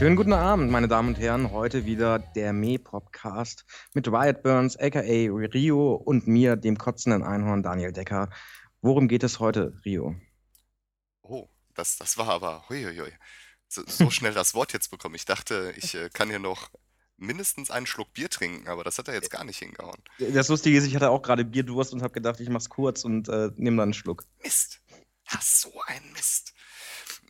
Schönen guten Abend, meine Damen und Herren. Heute wieder der Me-Podcast mit Riot Burns, aka Rio und mir, dem kotzenden Einhorn Daniel Decker. Worum geht es heute, Rio? Oh, das, das war aber, huiuiui, so, so schnell das Wort jetzt bekommen. Ich dachte, ich äh, kann hier noch mindestens einen Schluck Bier trinken, aber das hat er jetzt gar nicht hingehauen. Das Lustige ist, ich hatte auch gerade Bierdurst und habe gedacht, ich mach's kurz und äh, nehme dann einen Schluck. Mist. Ach, so ein Mist.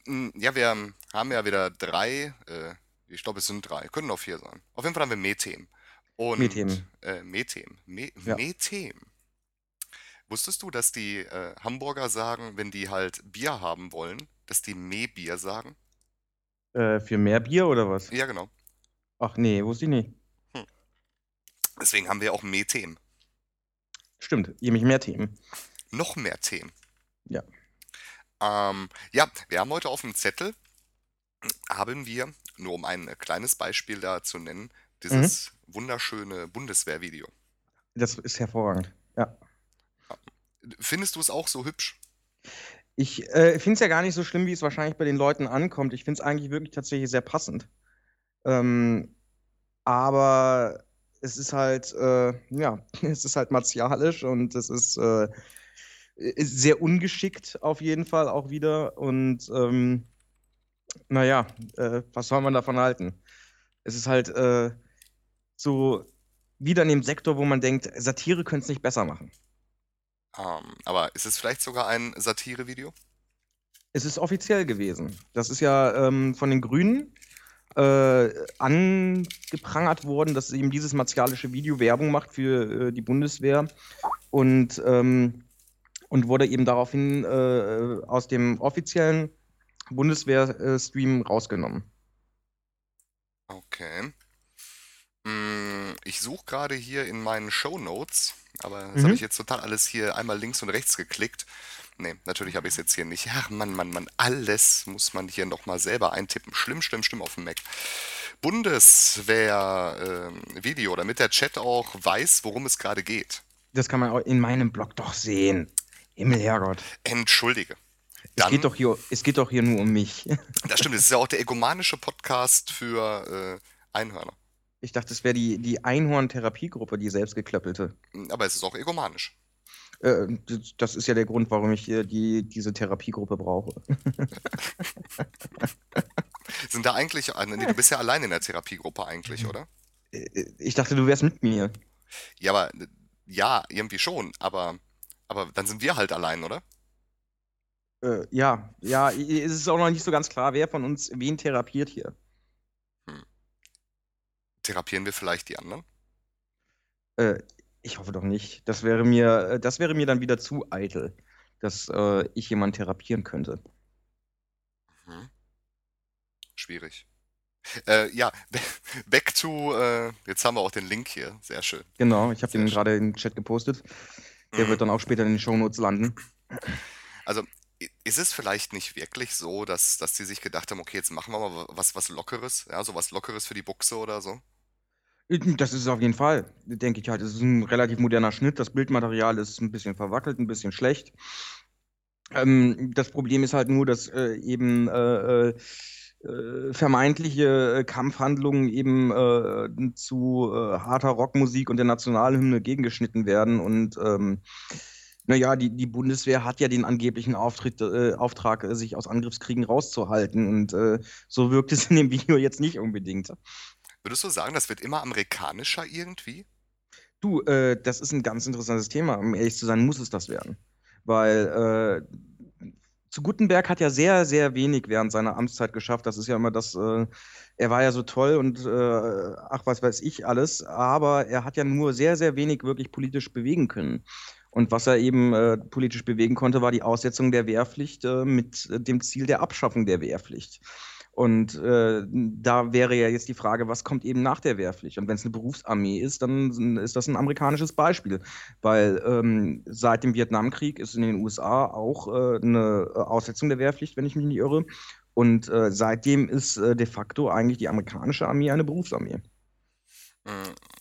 Hm, Ja, wir haben ja wieder drei, äh, ich glaube, es sind drei, können auch vier sein. Auf jeden Fall haben wir Methem. Und Methem. äh, Methem. Me Ja. Wusstest du, dass die äh, Hamburger sagen, wenn die halt Bier haben wollen, dass die Mehbier sagen? Äh, für mehr Bier oder was? Ja, genau. Ach nee, wusste ich nicht. Deswegen haben wir auch Methem. Stimmt, mich mehr Themen. Noch mehr Themen. Ja. Ähm, ja, wir haben heute auf dem Zettel, haben wir, nur um ein kleines Beispiel da zu nennen, dieses wunderschöne Bundeswehrvideo. Das ist hervorragend. Ja. Findest du es auch so hübsch? Ich äh, finde es ja gar nicht so schlimm, wie es wahrscheinlich bei den Leuten ankommt. Ich finde es eigentlich wirklich tatsächlich sehr passend. Ähm, aber es ist halt, äh, ja, es ist halt martialisch und es ist, äh, ist sehr ungeschickt auf jeden Fall auch wieder. Und ähm, naja, äh, was soll man davon halten? Es ist halt äh, so wieder in dem Sektor, wo man denkt, Satire könnte es nicht besser machen. Ähm, aber ist es vielleicht sogar ein Satirevideo? Es ist offiziell gewesen. Das ist ja ähm, von den Grünen äh, angeprangert worden, dass eben dieses martialische Video Werbung macht für äh, die Bundeswehr und, ähm, und wurde eben daraufhin äh, aus dem offiziellen Bundeswehr-Stream rausgenommen. Okay. Mm, Ich suche gerade hier in meinen Shownotes, aber das Mhm. habe ich jetzt total alles hier einmal links und rechts geklickt. Nee, natürlich habe ich es jetzt hier nicht. Ach Mann, Mann, Mann, alles muss man hier nochmal selber eintippen. Schlimm, schlimm, schlimm auf dem Mac. Bundeswehr-Video, damit der Chat auch weiß, worum es gerade geht. Das kann man auch in meinem Blog doch sehen. Himmel, Herrgott. Entschuldige. Es Dann, geht, doch hier, es geht doch hier nur um mich. das stimmt, es ist ja auch der egomanische Podcast für äh, Einhörner. Ich dachte, es wäre die, die Einhorn-Therapiegruppe, die selbstgeklöppelte. Aber es ist auch egomanisch. Äh, das- ist ja der Grund, warum ich hier die, diese Therapiegruppe brauche. Sind da eigentlich, ah, nee, du bist ja allein in der Therapiegruppe eigentlich, oder? Äh, Ich dachte, du wärst mit mir. Ja, aber äh, ja, irgendwie schon, aber, aber dann sind wir halt allein, oder? Äh, ja, ja, es ist auch noch nicht so ganz klar, wer von uns wen therapiert hier. Therapieren wir vielleicht die anderen? Äh, ich hoffe doch nicht. Das wäre mir, äh, das wäre mir dann wieder zu eitel, dass äh, ich jemanden therapieren könnte. Hm. Schwierig. Äh, ja, back to, äh, jetzt haben wir auch den Link hier, sehr schön. Genau, ich habe den gerade in den Chat gepostet. Der Mhm. wird dann auch später in den Shownotes landen. Also ist es vielleicht nicht wirklich so, dass, dass die sich gedacht haben, okay, jetzt machen wir mal was, was Lockeres, ja, so was Lockeres für die Buchse oder so? Das ist es auf jeden Fall, denke ich halt. Es ist ein relativ moderner Schnitt. Das Bildmaterial ist ein bisschen verwackelt, ein bisschen schlecht. Ähm, das Problem ist halt nur, dass äh, eben äh, äh, vermeintliche äh, Kampfhandlungen eben äh, zu äh, harter Rockmusik und der Nationalhymne gegengeschnitten werden. Und ähm, naja, die, die Bundeswehr hat ja den angeblichen Auftritt, äh, Auftrag, äh, sich aus Angriffskriegen rauszuhalten. Und äh, so wirkt es in dem Video jetzt nicht unbedingt. Würdest du sagen, das wird immer amerikanischer irgendwie? Du, äh, das ist ein ganz interessantes Thema. Um ehrlich zu sein, muss es das werden. Weil äh, zu Gutenberg hat ja sehr, sehr wenig während seiner Amtszeit geschafft. Das ist ja immer das, äh, er war ja so toll und äh, ach, was weiß ich alles, aber er hat ja nur sehr, sehr wenig wirklich politisch bewegen können. Und was er eben äh, politisch bewegen konnte, war die Aussetzung der Wehrpflicht äh, mit äh, dem Ziel der Abschaffung der Wehrpflicht. Und äh, da wäre ja jetzt die Frage, was kommt eben nach der Wehrpflicht? Und wenn es eine Berufsarmee ist, dann ist das ein amerikanisches Beispiel. Weil ähm, seit dem Vietnamkrieg ist in den USA auch äh, eine Aussetzung der Wehrpflicht, wenn ich mich nicht irre. Und äh, seitdem ist äh, de facto eigentlich die amerikanische Armee eine Berufsarmee.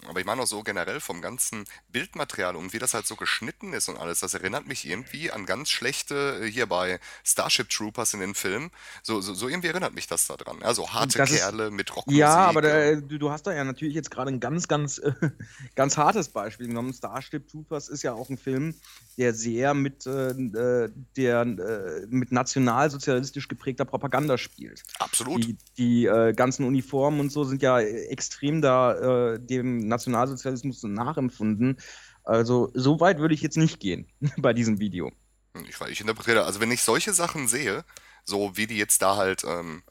Aber ich meine auch so generell vom ganzen Bildmaterial und wie das halt so geschnitten ist und alles, das erinnert mich irgendwie an ganz schlechte, äh, hier bei Starship Troopers in den Filmen. So, so, so irgendwie erinnert mich das da dran. Also harte Das ist, Kerle mit ja, aber Rockmusik. da, Äh, du, hast da ja natürlich jetzt gerade ein ganz, ganz, äh, ganz hartes Beispiel genommen. Starship Troopers ist ja auch ein Film, der sehr mit, äh, äh, der, äh, mit nationalsozialistisch geprägter Propaganda spielt. absolut. Die, die äh, ganzen Uniformen und so sind ja äh, extrem da äh, dem Nationalsozialismus nachempfunden. Also so weit würde ich jetzt nicht gehen bei diesem Video. Ich, ich interpretiere, also wenn ich solche Sachen sehe, so wie die jetzt da halt ähm,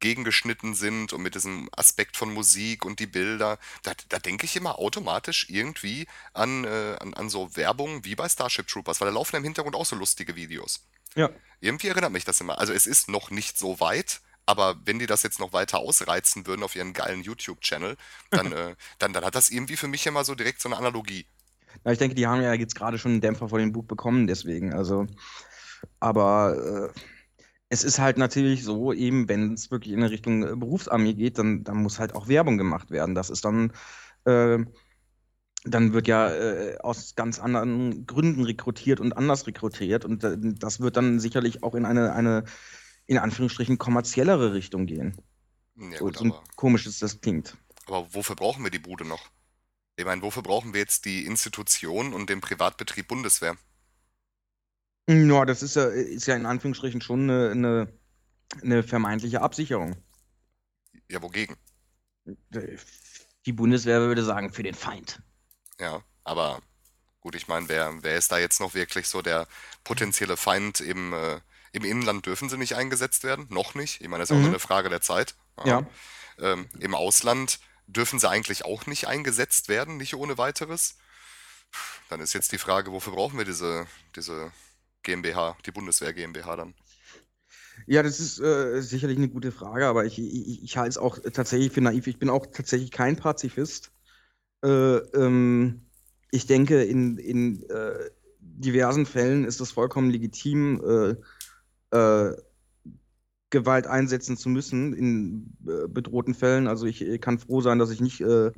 gegengeschnitten sind und mit diesem Aspekt von Musik und die Bilder, da, da denke ich immer automatisch irgendwie an, äh, an, an so Werbung wie bei Starship Troopers, weil da laufen im Hintergrund auch so lustige Videos. Ja. Irgendwie erinnert mich das immer. Also es ist noch nicht so weit, aber wenn die das jetzt noch weiter ausreizen würden auf ihren geilen YouTube-Channel, dann, äh, dann, dann hat das irgendwie für mich immer so direkt so eine Analogie. Ja, ich denke, die haben ja jetzt gerade schon einen Dämpfer vor dem Buch bekommen, deswegen. Also, aber äh, es ist halt natürlich so, eben wenn es wirklich in Richtung äh, Berufsarmee geht, dann, dann muss halt auch Werbung gemacht werden. Das ist dann, äh, dann wird ja äh, aus ganz anderen Gründen rekrutiert und anders rekrutiert. Und äh, das wird dann sicherlich auch in eine, eine, in Anführungsstrichen, kommerziellere Richtung gehen. Ja So, gut, so aber, komisch es das klingt. aber wofür brauchen wir die Bude noch? Ich meine, wofür brauchen wir jetzt die Institution und den Privatbetrieb Bundeswehr? Ja, das ist ja, ist ja in Anführungsstrichen schon eine, eine, eine vermeintliche Absicherung. Ja, wogegen? Die Bundeswehr würde sagen, für den Feind. Ja, aber gut, ich meine, wer, wer ist da jetzt noch wirklich so der potenzielle Feind im, äh, im Inland dürfen sie nicht eingesetzt werden? Noch nicht. Ich meine, das ist auch nur Mhm. eine Frage der Zeit. Ja. Ja. Ähm, im Ausland dürfen sie eigentlich auch nicht eingesetzt werden, nicht ohne weiteres. Dann ist jetzt die Frage, wofür brauchen wir diese, diese GmbH, die Bundeswehr GmbH dann? Ja, das ist äh, sicherlich eine gute Frage, aber ich, ich, ich halte es auch tatsächlich für naiv. Ich bin auch tatsächlich kein Pazifist. Äh, ähm, ich denke, in, in äh, diversen Fällen ist es vollkommen legitim, äh, Gewalt einsetzen zu müssen in äh, bedrohten Fällen. Also ich äh, kann froh sein, dass ich nicht äh,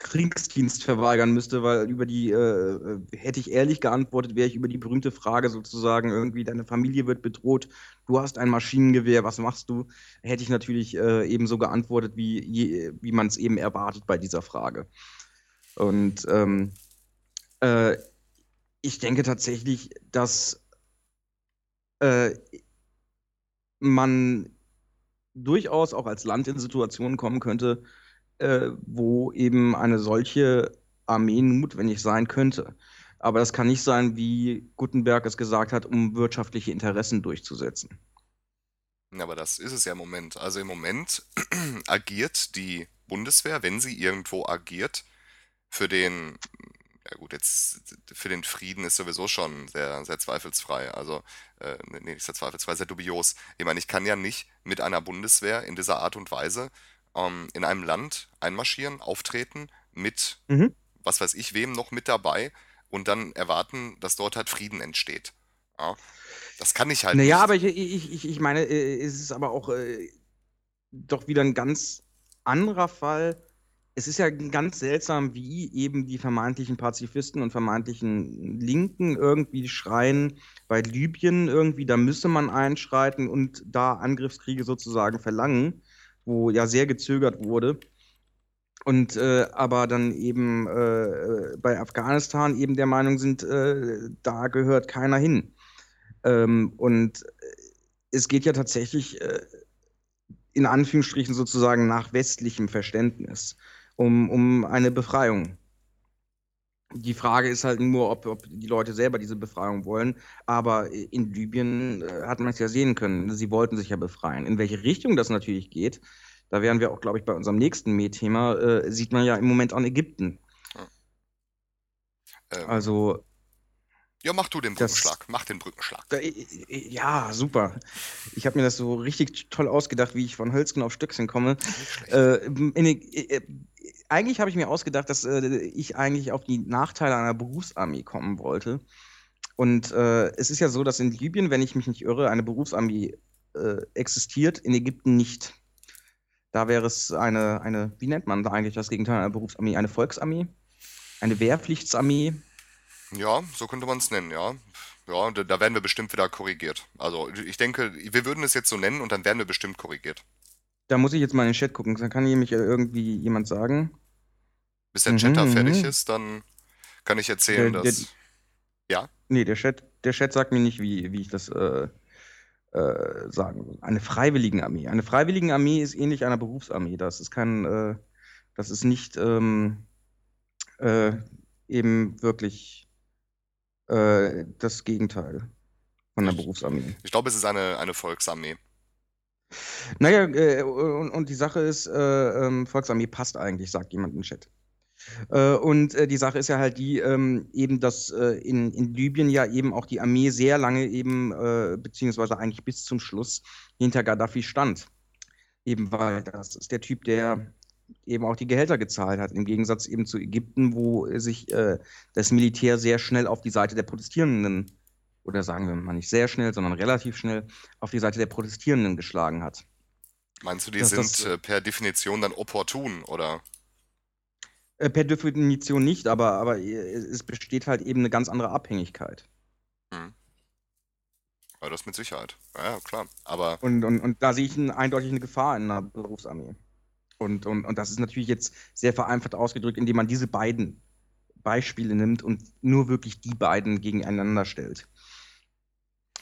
Kriegsdienst verweigern müsste, weil über die, äh, äh, hätte ich ehrlich geantwortet, wäre ich über die berühmte Frage sozusagen, irgendwie deine Familie wird bedroht, du hast ein Maschinengewehr, was machst du? Hätte ich natürlich äh, ebenso geantwortet, wie, wie man es eben erwartet bei dieser Frage. Und ähm, äh, ich denke tatsächlich, dass äh, man durchaus auch als Land in Situationen kommen könnte, äh, wo eben eine solche Armee notwendig sein könnte. Aber das kann nicht sein, wie Gutenberg es gesagt hat, um wirtschaftliche Interessen durchzusetzen. Aber das ist es ja im Moment. Also im Moment agiert die Bundeswehr, wenn sie irgendwo agiert, für den, ja gut, jetzt für den Frieden ist sowieso schon sehr, sehr zweifelsfrei. Also, äh, nee, nicht sehr zweifelsfrei, sehr dubios. Ich meine, ich kann ja nicht mit einer Bundeswehr in dieser Art und Weise ähm, in einem Land einmarschieren, auftreten, mit Mhm. was weiß ich wem noch mit dabei und dann erwarten, dass dort halt Frieden entsteht. Ja, das kann ich halt Naja, nicht. aber ich, ich, ich, ich meine, äh, es ist aber auch äh, doch wieder ein ganz anderer Fall. Es ist ja ganz seltsam, wie eben die vermeintlichen Pazifisten und vermeintlichen Linken irgendwie schreien, bei Libyen irgendwie, da müsse man einschreiten und da Angriffskriege sozusagen verlangen, wo ja sehr gezögert wurde. Und äh, aber dann eben äh, bei Afghanistan eben der Meinung sind, äh, da gehört keiner hin. Ähm, und es geht ja tatsächlich äh, in Anführungsstrichen sozusagen nach westlichem Verständnis um, um eine Befreiung. Die Frage ist halt nur, ob, ob die Leute selber diese Befreiung wollen. Aber in Libyen äh, hat man es ja sehen können. Sie wollten sich ja befreien. In welche Richtung das natürlich geht, da wären wir auch, glaube ich, bei unserem nächsten Mähthema, äh, sieht man ja im Moment an Ägypten. Ähm, Also, ja, mach du den das- Brückenschlag, mach den Brückenschlag. da, ja, super. Ich habe mir das so richtig toll ausgedacht, wie ich von Hölzgen auf Stöckchen komme. Äh, in, äh, eigentlich habe ich mir ausgedacht, dass äh, ich eigentlich auf die Nachteile einer Berufsarmee kommen wollte. Und äh, es ist ja so, dass in Libyen, wenn ich mich nicht irre, eine Berufsarmee äh, existiert, in Ägypten nicht. Da wäre es eine, eine, wie nennt man da eigentlich das Gegenteil einer Berufsarmee? Eine Volksarmee? Eine Wehrpflichtsarmee? Ja, so könnte man es nennen, ja. Ja, da, da werden wir bestimmt wieder korrigiert. Also ich denke, wir würden es jetzt so nennen und dann werden wir bestimmt korrigiert. Da muss ich jetzt mal in den Chat gucken. Dann kann nämlich irgendwie jemand sagen. Bis der Chat da mhm, fertig mhm. ist, dann kann ich erzählen, der, der, dass. Ja? Nee, der Chat, der Chat sagt mir nicht, wie, wie ich das äh, äh, sagen will. Eine Freiwilligenarmee. Eine Freiwilligenarmee ist ähnlich einer Berufsarmee. Das ist kein, äh, das ist nicht ähm, äh, eben wirklich äh, das Gegenteil von einer Berufsarmee. Ich glaube, es ist eine, eine Volksarmee. Naja, äh, und, und, die Sache ist, äh, ähm, Volksarmee passt eigentlich, sagt jemand im Chat. Äh, und äh, die Sache ist ja halt die, ähm, eben, dass äh, in, in Libyen ja eben auch die Armee sehr lange eben, äh, beziehungsweise eigentlich bis zum Schluss hinter Gaddafi stand. Eben weil das ist der Typ, der eben auch die Gehälter gezahlt hat, im Gegensatz eben zu Ägypten, wo sich das Militär sehr schnell auf die Seite der Protestierenden, oder sagen wir mal nicht sehr schnell, sondern relativ schnell auf die Seite der Protestierenden geschlagen hat. Meinst du, die das, sind das, äh, per Definition dann opportun, oder? Äh, per Definition nicht, aber, aber es besteht halt eben eine ganz andere Abhängigkeit. Hm. Ja, das mit Sicherheit. Ja, klar. Aber und, und, und da sehe ich ein, eindeutig eine Gefahr in einer Berufsarmee. Und, und, und das ist natürlich jetzt sehr vereinfacht ausgedrückt, indem man diese beiden Beispiele nimmt und nur wirklich die beiden gegeneinander stellt.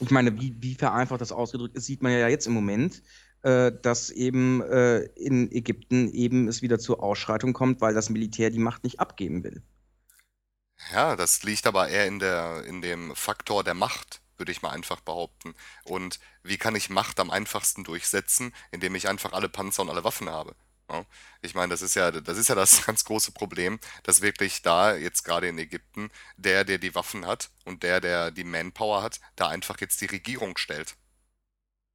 Ich meine, wie, wie vereinfacht das ausgedrückt ist, sieht man ja jetzt im Moment, äh, dass eben äh, in Ägypten eben es wieder zur Ausschreitung kommt, weil das Militär die Macht nicht abgeben will. Ja, das liegt aber eher in der, in dem Faktor der Macht, würde ich mal einfach behaupten. Und wie kann ich Macht am einfachsten durchsetzen, indem ich einfach alle Panzer und alle Waffen habe? Ja, ich meine, das ist ja, das ist ja das ganz große Problem, dass wirklich da jetzt gerade in Ägypten der, der die Waffen hat und der, der die Manpower hat, da einfach jetzt die Regierung stellt.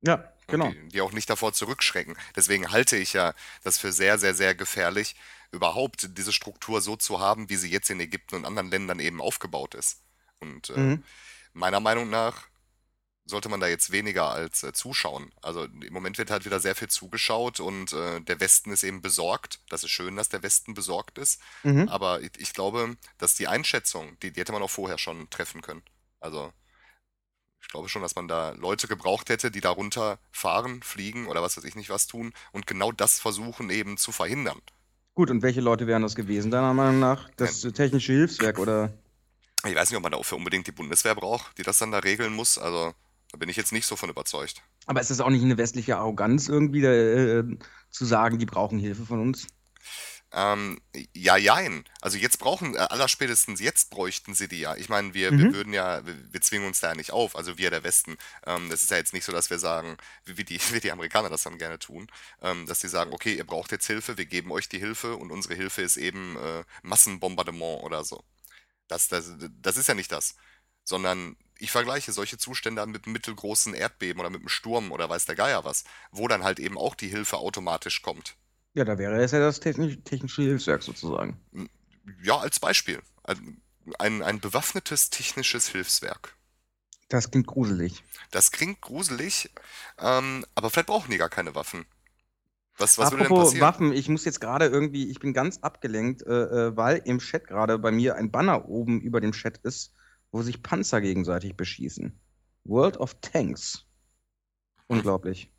Ja, genau. Die, die, auch nicht davor zurückschrecken. Deswegen halte ich ja das für sehr, sehr, sehr gefährlich, überhaupt diese Struktur so zu haben, wie sie jetzt in Ägypten und anderen Ländern eben aufgebaut ist. Und äh, mhm. meiner Meinung nach sollte man da jetzt weniger als äh, zuschauen. Also im Moment wird halt wieder sehr viel zugeschaut und äh, der Westen ist eben besorgt. Das ist schön, dass der Westen besorgt ist. Mhm. Aber ich, ich, glaube, dass die Einschätzung, die, die hätte man auch vorher schon treffen können. Also ich glaube schon, dass man da Leute gebraucht hätte, die da runterfahren, fliegen oder was weiß ich nicht was tun und genau das versuchen eben zu verhindern. Gut, und welche Leute wären das gewesen, deiner Meinung nach? Das ja. technische Hilfswerk oder? Ich weiß nicht, ob man dafür unbedingt die Bundeswehr braucht, die das dann da regeln muss. Also da bin ich jetzt nicht so von überzeugt. Aber ist das auch nicht eine westliche Arroganz irgendwie, äh, zu sagen, die brauchen Hilfe von uns? Ähm, ja, jein. Also jetzt brauchen, äh, allerspätestens jetzt bräuchten sie die ja. Ich meine, wir, mhm. wir würden ja, wir, wir, zwingen uns da ja nicht auf, also wir der Westen. Ähm, das ist ja jetzt nicht so, dass wir sagen, wie, die, wie die Amerikaner das dann gerne tun, ähm, dass sie sagen, okay, ihr braucht jetzt Hilfe, wir geben euch die Hilfe und unsere Hilfe ist eben äh, Massenbombardement oder so. Das, das, das ist ja nicht das. Sondern ich vergleiche solche Zustände mit einem mittelgroßen Erdbeben oder mit einem Sturm oder weiß der Geier was, wo dann halt eben auch die Hilfe automatisch kommt. Ja, da wäre es ja das technisch, technische Hilfswerk sozusagen. Ja, als Beispiel. Ein, ein bewaffnetes technisches Hilfswerk. Das klingt gruselig. Das klingt gruselig, ähm, aber vielleicht brauchen die gar keine Waffen. Was, was würde denn passieren? Waffen, ich muss jetzt gerade irgendwie, ich bin ganz abgelenkt, äh, äh, weil im Chat gerade bei mir ein Banner oben über dem Chat ist, wo sich Panzer gegenseitig beschießen. World of Tanks. Unglaublich.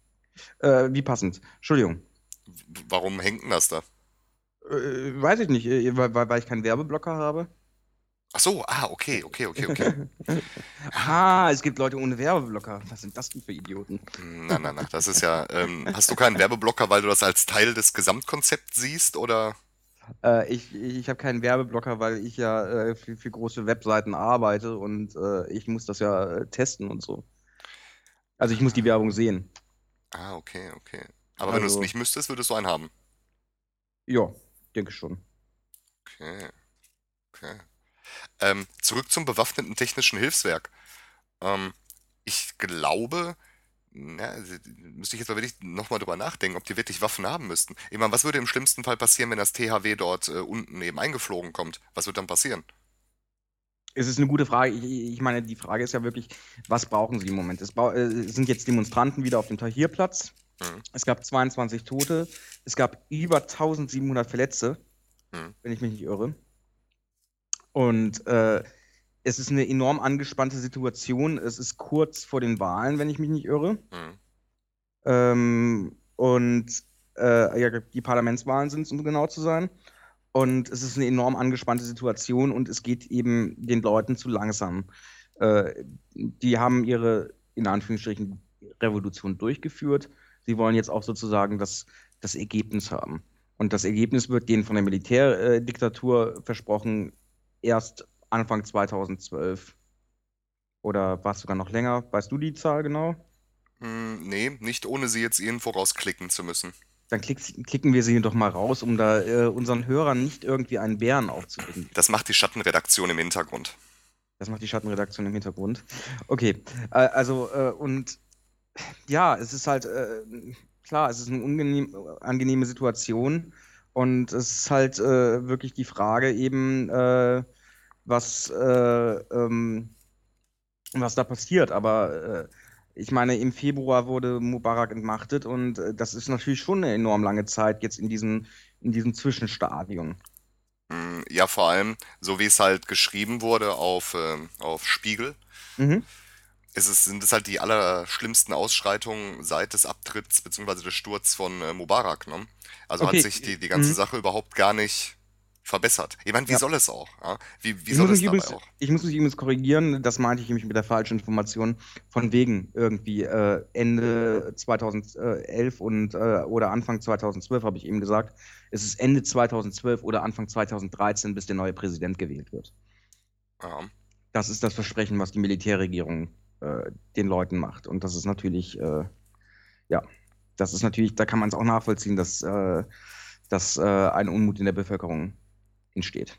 Äh, wie passend. Entschuldigung. Warum hängt denn das da? Äh, weiß ich nicht, äh, weil, weil ich keinen Werbeblocker habe. Ach so, ah, okay, okay, okay, okay. ah, es gibt Leute ohne Werbeblocker. Was sind das denn für Idioten? Nein, nein, nein, das ist ja. Ähm, hast du keinen Werbeblocker, weil du das als Teil des Gesamtkonzepts siehst, oder? Äh, ich ich habe keinen Werbeblocker, weil ich ja äh, für, für große Webseiten arbeite und äh, ich muss das ja äh, testen und so. Also ich muss die Werbung sehen. Ah, okay, okay. Aber wenn du es also nicht müsstest, würdest du einen haben. Ja, denke schon. Okay. Okay. Ähm, zurück zum bewaffneten technischen Hilfswerk. Ähm, ich glaube, na, also, müsste ich jetzt mal wirklich nochmal drüber nachdenken, ob die wirklich Waffen haben müssten. Ich meine, was würde im schlimmsten Fall passieren, wenn das THW dort äh, unten eben eingeflogen kommt? Was wird dann passieren? Es ist eine gute Frage. Ich, ich meine, die Frage ist ja wirklich, was brauchen sie im Moment? Es, äh, sind jetzt Demonstranten wieder auf dem Tahrirplatz. Mhm. Es gab 22 Tote. Es gab über 1700 Verletzte, mhm. wenn ich mich nicht irre. Und äh, es ist eine enorm angespannte Situation. Es ist kurz vor den Wahlen, wenn ich mich nicht irre. Mhm. Ähm, und äh, ja, die Parlamentswahlen sind es, um genau zu sein. Und es ist eine enorm angespannte Situation und es geht eben den Leuten zu langsam. Äh, die haben ihre, in Anführungsstrichen, Revolution durchgeführt. Sie wollen jetzt auch sozusagen das, das Ergebnis haben. Und das Ergebnis wird denen von der Militärdiktatur versprochen, erst Anfang 2012. Oder war es sogar noch länger? Weißt du die Zahl genau? Hm, nee, nicht ohne sie jetzt irgendwo rausklicken zu müssen. Dann klick, klicken wir sie doch mal raus, um da äh, unseren Hörern nicht irgendwie einen Bären aufzubinden. Das macht die Schattenredaktion im Hintergrund. Das macht die Schattenredaktion im Hintergrund. Okay, äh, also äh, und ja, es ist halt äh, klar, es ist eine unangenehme Situation und es ist halt äh, wirklich die Frage eben, äh, was, äh, ähm, was da passiert. Aber ich meine, im Februar wurde Mubarak entmachtet und das ist natürlich schon eine enorm lange Zeit jetzt in diesem, in diesem Zwischenstadium. Hm, ja, vor allem, so wie es halt geschrieben wurde auf, äh, auf Spiegel, mhm. ist es, sind es halt die allerschlimmsten Ausschreitungen seit des Abtritts bzw. des Sturz von äh, Mubarak. Ne? Also okay. hat sich die, die ganze mhm. Sache überhaupt gar nicht verbessert. Ich meine, wie ja. soll es auch? Ja? Wie, wie soll es übrigens, auch? Ich muss mich übrigens korrigieren, das meinte ich nämlich mit der falschen Information, von wegen irgendwie äh, Ende 2011 und äh, oder Anfang 2012 habe ich eben gesagt. Es ist Ende 2012 oder Anfang 2013, bis der neue Präsident gewählt wird. Ja. Das ist das Versprechen, was die Militärregierung äh, den Leuten macht. Und das ist natürlich, äh, ja, das ist natürlich, da kann man es auch nachvollziehen, dass, äh, dass äh, ein Unmut in der Bevölkerung entsteht.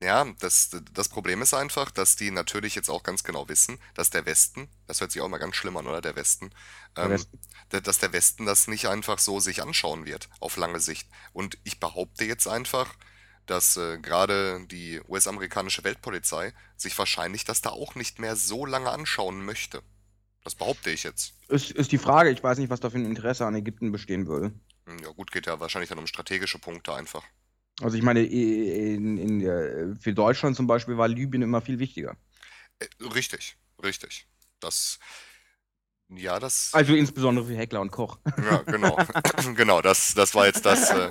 Ja, das, das Problem ist einfach, dass die natürlich jetzt auch ganz genau wissen, dass der Westen, das hört sich auch mal ganz schlimm an, oder? Der Westen, der ähm, Westen. dass der Westen das nicht einfach so sich anschauen wird, auf lange Sicht. Und ich behaupte jetzt einfach, dass äh, gerade die US-amerikanische Weltpolizei sich wahrscheinlich das da auch nicht mehr so lange anschauen möchte. Das behaupte ich jetzt. Ist, ist die Frage, ich weiß nicht, was da für ein Interesse an Ägypten bestehen würde. Hm, ja, gut, geht ja wahrscheinlich dann um strategische Punkte einfach. Also ich meine, in, in, in, für Deutschland zum Beispiel war Libyen immer viel wichtiger. Äh, richtig, richtig. Das, ja, das. Also insbesondere für Heckler und Koch. Ja, genau. genau, das, das war jetzt das. Äh,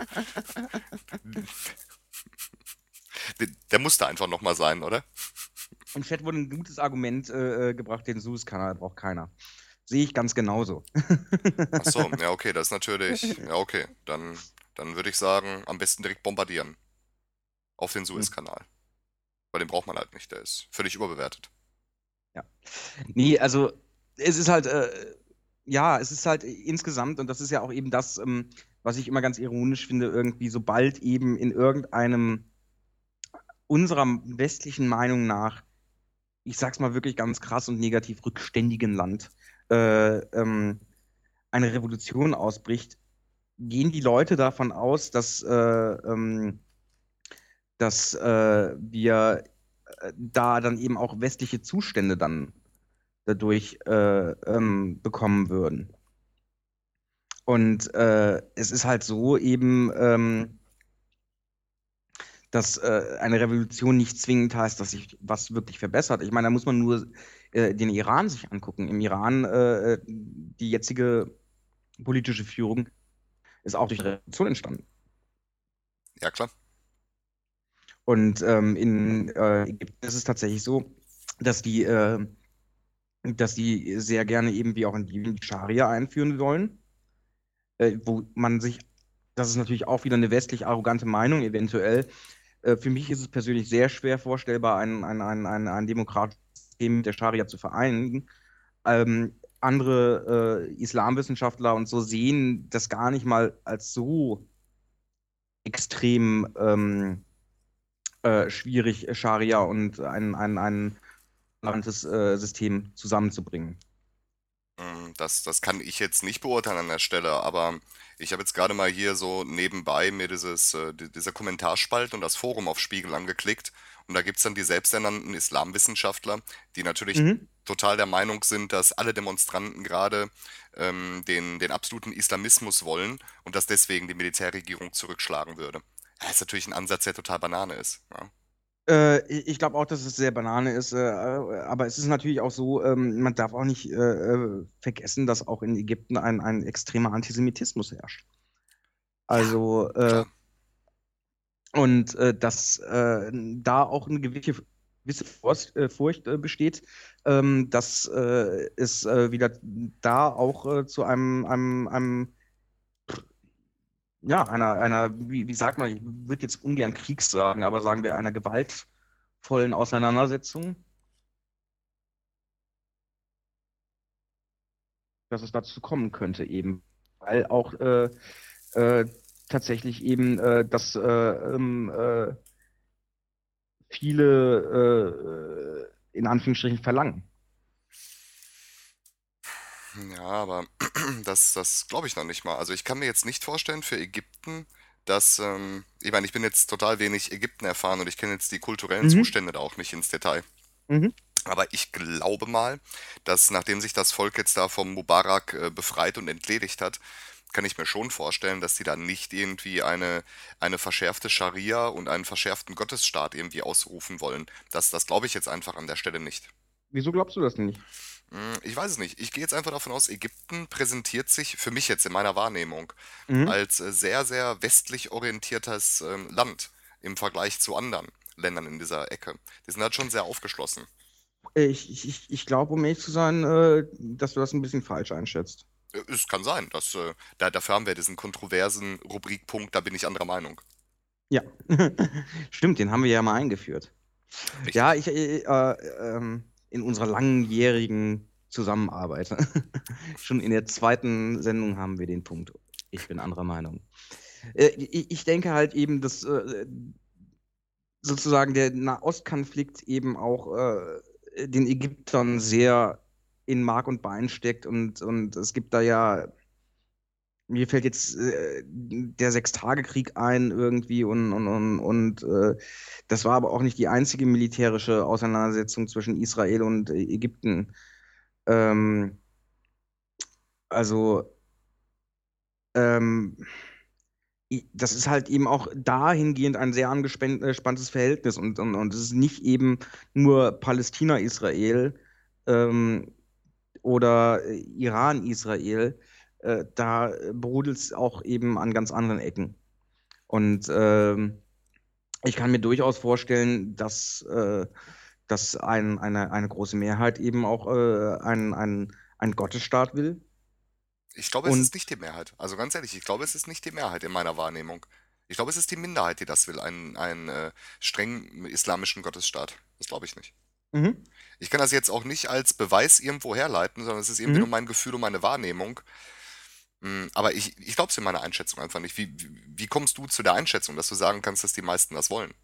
der musste einfach nochmal sein, oder? Im Chat wurde ein gutes Argument äh, äh gebracht, den Suez-Kanal braucht keiner. Sehe ich ganz genauso. Achso, ja, okay, das ist natürlich. Ja, okay, dann dann würde ich sagen, am besten direkt bombardieren. Auf den hm. Suezkanal. Weil den braucht man halt nicht, der ist völlig überbewertet. Ja. Nee, also es ist halt, äh, ja, es ist halt insgesamt, und das ist ja auch eben das, ähm, was ich immer ganz ironisch finde, irgendwie, sobald eben in irgendeinem unserer westlichen Meinung nach, ich sag's mal wirklich ganz krass und negativ, rückständigen Land, äh, ähm, eine Revolution ausbricht, gehen die Leute davon aus, dass, äh, ähm, dass äh, wir äh, da dann eben auch westliche Zustände dann dadurch äh, ähm, bekommen würden. Und äh, es ist halt so eben, ähm, dass äh, eine Revolution nicht zwingend heißt, dass sich was wirklich verbessert. Ich meine, da muss man nur den Iran sich angucken. Im Iran die jetzige politische Führung ist auch durch Revolution entstanden. Ja, klar. Und ähm, in äh, Ägypten ist es tatsächlich so, dass die, äh, dass die sehr gerne eben wie auch in Libyen die Scharia einführen wollen, äh, wo man sich, das ist natürlich auch wieder eine westlich arrogante Meinung eventuell. Äh, für mich ist es persönlich sehr schwer vorstellbar, ein, ein, ein, ein, ein demokratisches System mit der Scharia zu vereinigen. Ähm, andere äh, Islamwissenschaftler und so sehen das gar nicht mal als so extrem ähm, äh, schwierig, Scharia und ein, ein, ein äh, System zusammenzubringen. Mm, Das, das kann ich jetzt nicht beurteilen an der Stelle, aber ich habe jetzt gerade mal hier so nebenbei mir dieses, äh, di- dieser Kommentarspalt und das Forum auf Spiegel angeklickt und da gibt's dann die selbsternannten Islamwissenschaftler, die natürlich Mhm. total der Meinung sind, dass alle Demonstranten gerade ähm, den, den absoluten Islamismus wollen und dass deswegen die Militärregierung zurückschlagen würde. Das ist natürlich ein Ansatz, der total Banane ist. Ja. Äh, ich glaube auch, dass es sehr Banane ist, äh, aber es ist natürlich auch so, ähm, man darf auch nicht äh, äh, vergessen, dass auch in Ägypten ein, ein extremer Antisemitismus herrscht. Ja, Also, äh, klar. und äh, dass äh, da auch eine gewisse, gewisse Furcht, äh, Furcht äh, besteht, ähm, dass äh, es äh, wieder da auch äh, zu einem, einem, einem ja, einer, einer, wie, wie sagt man, ich würde jetzt ungern Krieg sagen, aber sagen wir einer gewaltvollen Auseinandersetzung, dass es dazu kommen könnte eben. Weil auch äh, äh, tatsächlich eben äh, das äh, ähm, äh, viele äh, in Anführungsstrichen verlangen. Ja, aber das, das glaube ich noch nicht mal. Also ich kann mir jetzt nicht vorstellen für Ägypten, dass, ähm, ich meine, ich bin jetzt total wenig Ägypten erfahren und ich kenne jetzt die kulturellen Mhm. Zustände da auch nicht ins Detail. Mhm. Aber ich glaube mal, dass nachdem sich das Volk jetzt da vom Mubarak äh, befreit und entledigt hat, kann ich mir schon vorstellen, dass sie da nicht irgendwie eine, eine verschärfte Scharia und einen verschärften Gottesstaat irgendwie ausrufen wollen. Das, das glaube ich jetzt einfach an der Stelle nicht. Wieso glaubst du das nicht? Hm, Ich weiß es nicht. Ich gehe jetzt einfach davon aus, Ägypten präsentiert sich für mich jetzt in meiner Wahrnehmung Mhm. als äh, sehr, sehr westlich orientiertes ähm, Land im Vergleich zu anderen Ländern in dieser Ecke. Die sind halt schon sehr aufgeschlossen. Ich, ich, ich ich glaube, um ehrlich zu sein, äh, dass du das ein bisschen falsch einschätzt. Äh, Es kann sein, dass, äh, da, dafür haben wir diesen kontroversen Rubrikpunkt, da bin ich anderer Meinung. Ja, stimmt, den haben wir ja mal eingeführt. Ja, Richtig. ich, äh, äh, ähm, in unserer langjährigen Zusammenarbeit. Schon in der zweiten Sendung haben wir den Punkt. Ich bin anderer Meinung. Äh, ich, denke halt eben, dass äh, sozusagen der Nahostkonflikt eben auch äh, den Ägyptern sehr in Mark und Bein steckt und, und es gibt da ja Mir fällt jetzt äh, der Sechstagekrieg ein irgendwie und, und, und, und äh, das war aber auch nicht die einzige militärische Auseinandersetzung zwischen Israel und äh, Ägypten. Ähm, also, ähm, das ist halt eben auch dahingehend ein sehr angespanntes Verhältnis und, und, und es ist nicht eben nur Palästina-Israel ähm, oder äh, Iran-Israel, äh, da brodelt es auch eben an ganz anderen Ecken. Und ähm, ich kann mir durchaus vorstellen, dass, äh, dass ein, eine, eine große Mehrheit eben auch äh, einen, einen, einen Gottesstaat will. Ich glaube, es Und ist nicht die Mehrheit. Also ganz ehrlich, ich glaube, es ist nicht die Mehrheit in meiner Wahrnehmung. Ich glaube, es ist die Minderheit, die das will, einen, einen äh, streng islamischen Gottesstaat. Das glaube ich nicht. mhm, Ich kann das jetzt auch nicht als Beweis irgendwo herleiten, sondern es ist irgendwie nur mhm. mein Gefühl und meine Wahrnehmung. Mm, Aber ich, ich glaube es in meiner Einschätzung einfach nicht. Wie, wie, wie kommst du zu der Einschätzung, dass du sagen kannst, dass die meisten das wollen? Ja,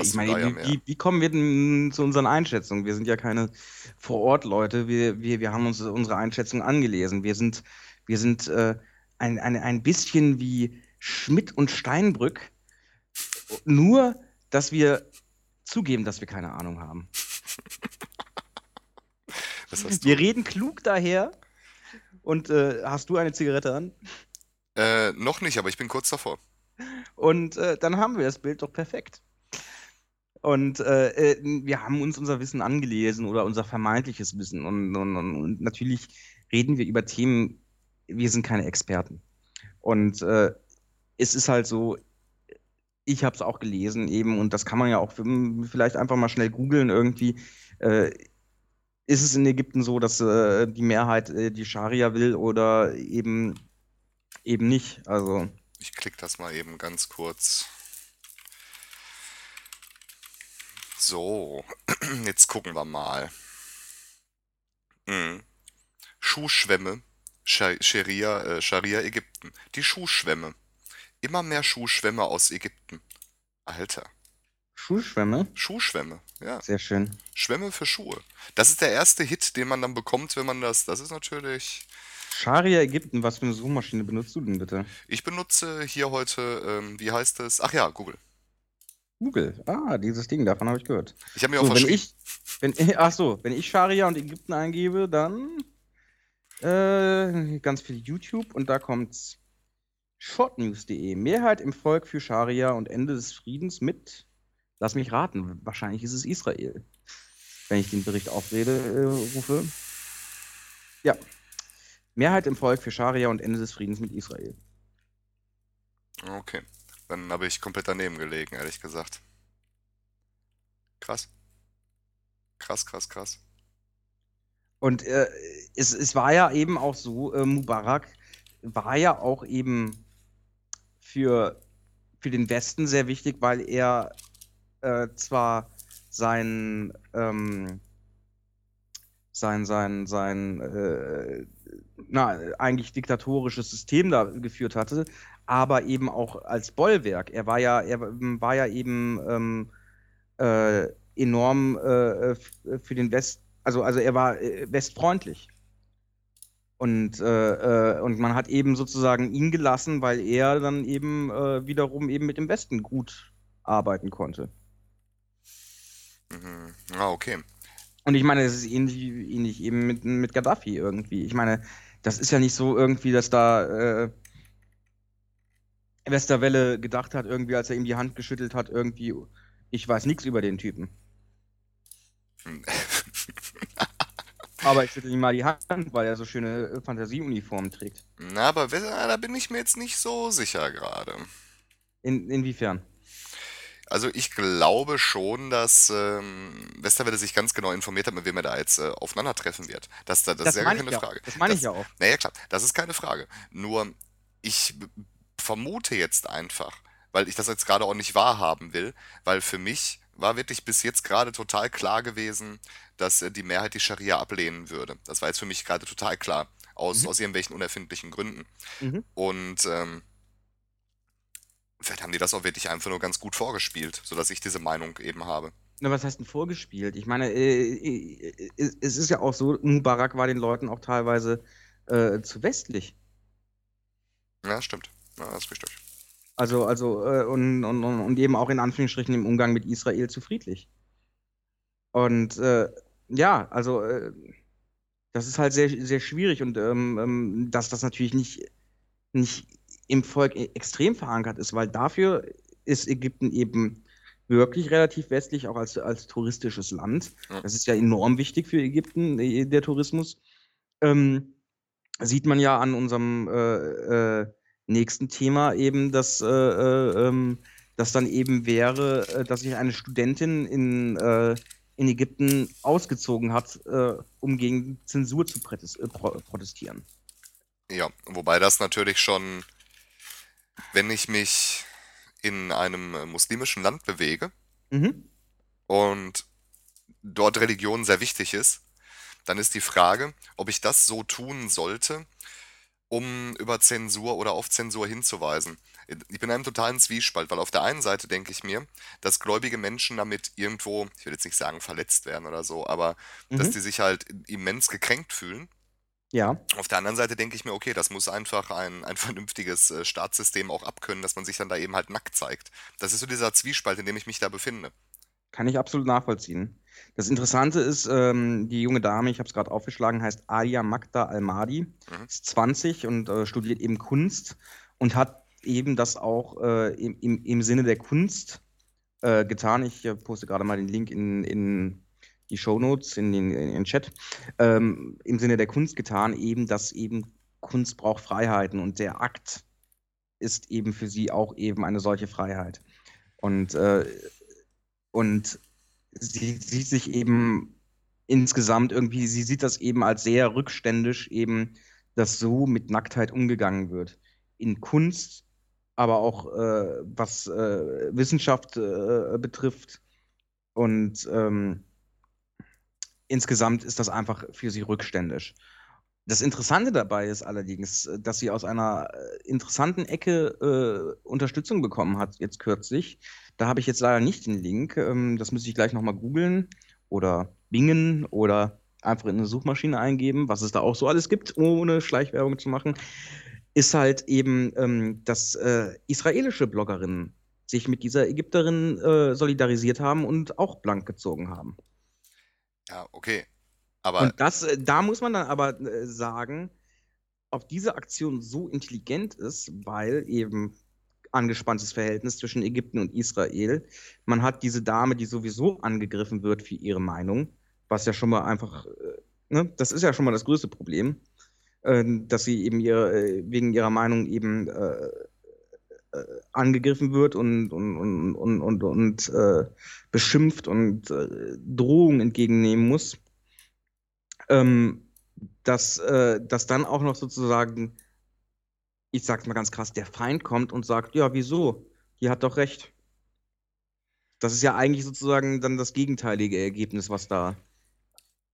ich Vertraust du meine, ja wie, wie, kommen wir denn zu unseren Einschätzungen? Wir sind ja keine Vor-Ort-Leute. Wir, wir, wir haben uns unsere Einschätzung angelesen. Wir sind, wir sind äh, ein, ein, ein bisschen wie Schmidt und Steinbrück, nur dass wir zugeben, dass wir keine Ahnung haben. Das Wir reden klug daher. Und äh, hast du eine Zigarette an? Äh, noch nicht, aber ich bin kurz davor. Und äh, dann haben wir das Bild doch perfekt. Und äh, äh, wir haben uns unser Wissen angelesen oder unser vermeintliches Wissen. Und, und, und, natürlich reden wir über Themen, wir sind keine Experten. Und äh, es ist halt so, ich habe es auch gelesen eben, und das kann man ja auch f- vielleicht einfach mal schnell googeln irgendwie. Ist es in Ägypten so, dass äh, die Mehrheit äh, die Scharia will oder eben, eben nicht? Also, Ich klicke das mal eben ganz kurz. So, jetzt gucken wir mal. Mhm. Schuhschwämme, Scha- Scharia, äh, Scharia Ägypten. Die Schuhschwämme. Immer mehr Schuhschwämme aus Ägypten. Alter. Schuhschwämme? Schuhschwämme, ja. Sehr schön. Schwämme für Schuhe. Das ist der erste Hit, den man dann bekommt, wenn man das. Das ist natürlich. Scharia Ägypten, was für eine Suchmaschine benutzt du denn bitte? Ich benutze hier heute, ähm, wie heißt es? Ach ja, Google. Google. Ah, dieses Ding, davon habe ich gehört. Ich habe mir So, auch wenn verschrieben. ich, wenn, ach so, wenn ich Scharia und Ägypten eingebe, dann äh, ganz viel YouTube und da kommt's shortnews.de. Mehrheit im Volk für Scharia und Ende des Friedens mit, lass mich raten, wahrscheinlich ist es Israel, wenn ich den Bericht aufrede, äh, rufe. Ja. Mehrheit im Volk für Scharia und Ende des Friedens mit Israel. Okay. Dann habe ich komplett daneben gelegen, ehrlich gesagt. Krass. Krass, krass, krass. Und äh, es, es war ja eben auch so, äh, Mubarak war ja auch eben für, für den Westen sehr wichtig, weil er äh, zwar sein, ähm, sein, sein, sein, äh, na, eigentlich diktatorisches System da geführt hatte, aber eben auch als Bollwerk. Er war ja, er war ja eben ähm, äh, enorm äh, für den Westen also, also er war äh, westfreundlich. Und, äh, äh, und man hat eben sozusagen ihn gelassen, weil er dann eben äh, wiederum eben mit dem Westen gut arbeiten konnte. Mhm. Ah, okay. Und ich meine, es ist ähnlich, ähnlich eben mit, mit Gaddafi irgendwie. Ich meine, das ist ja nicht so irgendwie, dass da äh, Westerwelle gedacht hat, irgendwie, als er ihm die Hand geschüttelt hat, irgendwie, ich weiß nichts über den Typen. Aber ich schüttel ihm mal die Hand, weil er so schöne äh, Fantasieuniformen trägt. Na, aber da bin ich mir jetzt nicht so sicher gerade. In, inwiefern? Also ich glaube schon, dass ähm, Westerwelle sich ganz genau informiert hat, mit wem er da jetzt äh, aufeinandertreffen wird. Das, das, das ist ja gar keine. Frage. Das meine ich ja auch. Naja, klar, das ist keine Frage. Nur, ich vermute jetzt einfach, weil ich das jetzt gerade auch nicht wahrhaben will, weil für mich war wirklich bis jetzt gerade total klar gewesen, dass äh, die Mehrheit die Scharia ablehnen würde. Das war jetzt für mich gerade total klar, aus, Mhm. aus irgendwelchen unerfindlichen Gründen. Mhm. Und ähm, vielleicht haben die das auch wirklich einfach nur ganz gut vorgespielt, sodass ich diese Meinung eben habe. Na, was heißt denn vorgespielt? Ich meine, äh, äh, es es ist ja auch so, Mubarak war den Leuten auch teilweise äh, zu westlich. Ja, stimmt. Ja, das ist richtig. Also, also, äh, und, und, und eben auch in Anführungsstrichen im Umgang mit Israel zu friedlich. Und äh, ja, also, äh, das ist halt sehr, sehr schwierig und ähm, ähm, dass das natürlich nicht, nicht im Volk e- extrem verankert ist, weil dafür ist Ägypten eben wirklich relativ westlich, auch als, als touristisches Land. Das ist ja enorm wichtig für Ägypten, äh, der Tourismus. Ähm, sieht man ja an unserem äh, äh, nächsten Thema eben, dass, äh, äh, ähm, dass dann eben wäre, äh, dass sich eine Studentin in, in Ägypten ausgezogen hat, um gegen Zensur zu protestieren. Ja, wobei das natürlich schon, wenn ich mich in einem äh, muslimischen Land bewege Mhm. und dort Religion sehr wichtig ist, dann ist die Frage, ob ich das so tun sollte, um über Zensur oder auf Zensur hinzuweisen. Ich bin in einem totalen Zwiespalt, weil auf der einen Seite denke ich mir, dass gläubige Menschen damit irgendwo, ich will jetzt nicht sagen verletzt werden oder so, aber dass Mhm. die sich halt immens gekränkt fühlen. Ja. Auf der anderen Seite denke ich mir, okay, das muss einfach ein, ein vernünftiges äh, Staatssystem auch abkönnen, dass man sich dann da eben halt nackt zeigt. Das ist so dieser Zwiespalt, in dem ich mich da befinde. Kann ich absolut nachvollziehen. Das Interessante ist, ähm, die junge Dame, ich habe es gerade aufgeschlagen, heißt Alia Magda Almadi, Mhm. ist 20 und äh, studiert eben Kunst und hat eben das auch äh, im, im, im Sinne der Kunst äh, getan. Ich äh, poste gerade mal den Link in, in die Shownotes, in den, in den Chat. Ähm, Im Sinne der Kunst getan, eben, dass eben Kunst braucht Freiheiten und der Akt ist eben für sie auch eben eine solche Freiheit. Und äh, und sie sieht sich eben insgesamt irgendwie, sie sieht das eben als sehr rückständisch, eben, dass so mit Nacktheit umgegangen wird. In Kunst, aber auch äh, was äh, Wissenschaft äh, betrifft. Und ähm, insgesamt ist das einfach für sie rückständisch. Das Interessante dabei ist allerdings, äh, dass sie aus einer äh, interessanten Ecke äh, Unterstützung bekommen hat, jetzt kürzlich. Da habe ich jetzt leider nicht den Link. Ähm, das müsste ich gleich nochmal googeln oder bingen oder einfach in eine Suchmaschine eingeben, was es da auch so alles gibt, ohne Schleichwerbung zu machen. Ist halt eben, ähm, dass äh, israelische Bloggerinnen sich mit dieser Ägypterin äh, solidarisiert haben und auch blank gezogen haben. Ja, okay. Aber Und das, äh, da muss man dann aber äh, sagen, ob diese Aktion so intelligent ist, weil eben angespanntes Verhältnis zwischen Ägypten und Israel. Man hat diese Dame, die sowieso angegriffen wird für ihre Meinung, was ja schon mal einfach, äh, ne, das ist ja schon mal das größte Problem, dass sie eben ihr, äh, wegen ihrer Meinung eben äh, angegriffen wird und, und, und, und, und, und äh, beschimpft und äh, Drohungen entgegennehmen muss, ähm, dass, äh, dass dann auch noch sozusagen, ich sag's mal ganz krass, der Feind kommt und sagt, ja, wieso? Die hat doch recht. Das ist ja eigentlich sozusagen dann das gegenteilige Ergebnis, was da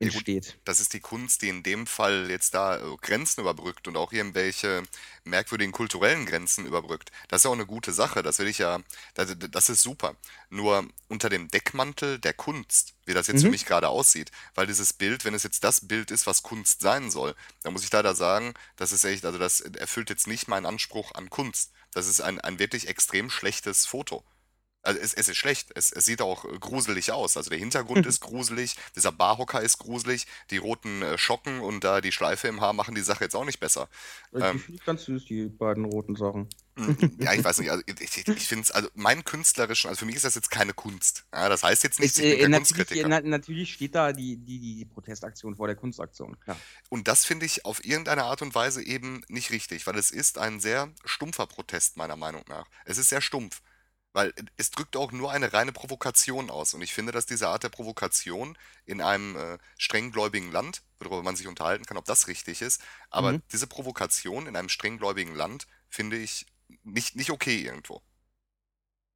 Ja, gut, entsteht. das ist die Kunst, die in dem Fall jetzt da äh, Grenzen überbrückt und auch irgendwelche merkwürdigen kulturellen Grenzen überbrückt. Das ist ja auch eine gute Sache, das will ich ja, das, das ist super. Nur unter dem Deckmantel der Kunst, wie das jetzt für Mhm. mich gerade aussieht, weil dieses Bild, wenn es jetzt das Bild ist, was Kunst sein soll, dann muss ich leider sagen, das ist echt, also das erfüllt jetzt nicht meinen Anspruch an Kunst. Das ist ein, ein wirklich extrem schlechtes Foto. Also es, es ist schlecht. Es, es sieht auch äh, gruselig aus. Also der Hintergrund ist gruselig, dieser Barhocker ist gruselig, die roten äh, Schocken und da die Schleife im Haar machen die Sache jetzt auch nicht besser. Äh, Die Ähm, finde ich ganz süß, die beiden roten Sachen. mm, ja, ich weiß nicht, also ich, ich, ich finde es, also mein künstlerischen, also für mich ist das jetzt keine Kunst. Ja, das heißt jetzt Es, nichts, ich bin äh, natürlich, na, natürlich steht da die, die, die Protestaktion vor der Kunstaktion, klar. Und das finde ich auf irgendeine Art und Weise eben nicht richtig, weil es ist ein sehr stumpfer Protest meiner Meinung nach. Es ist sehr stumpf, weil es drückt auch nur eine reine Provokation aus. Und ich finde, dass diese Art der Provokation in einem äh, strenggläubigen Land, worüber man sich unterhalten kann, ob das richtig ist, aber Mhm. diese Provokation in einem strenggläubigen Land finde ich nicht, nicht okay irgendwo.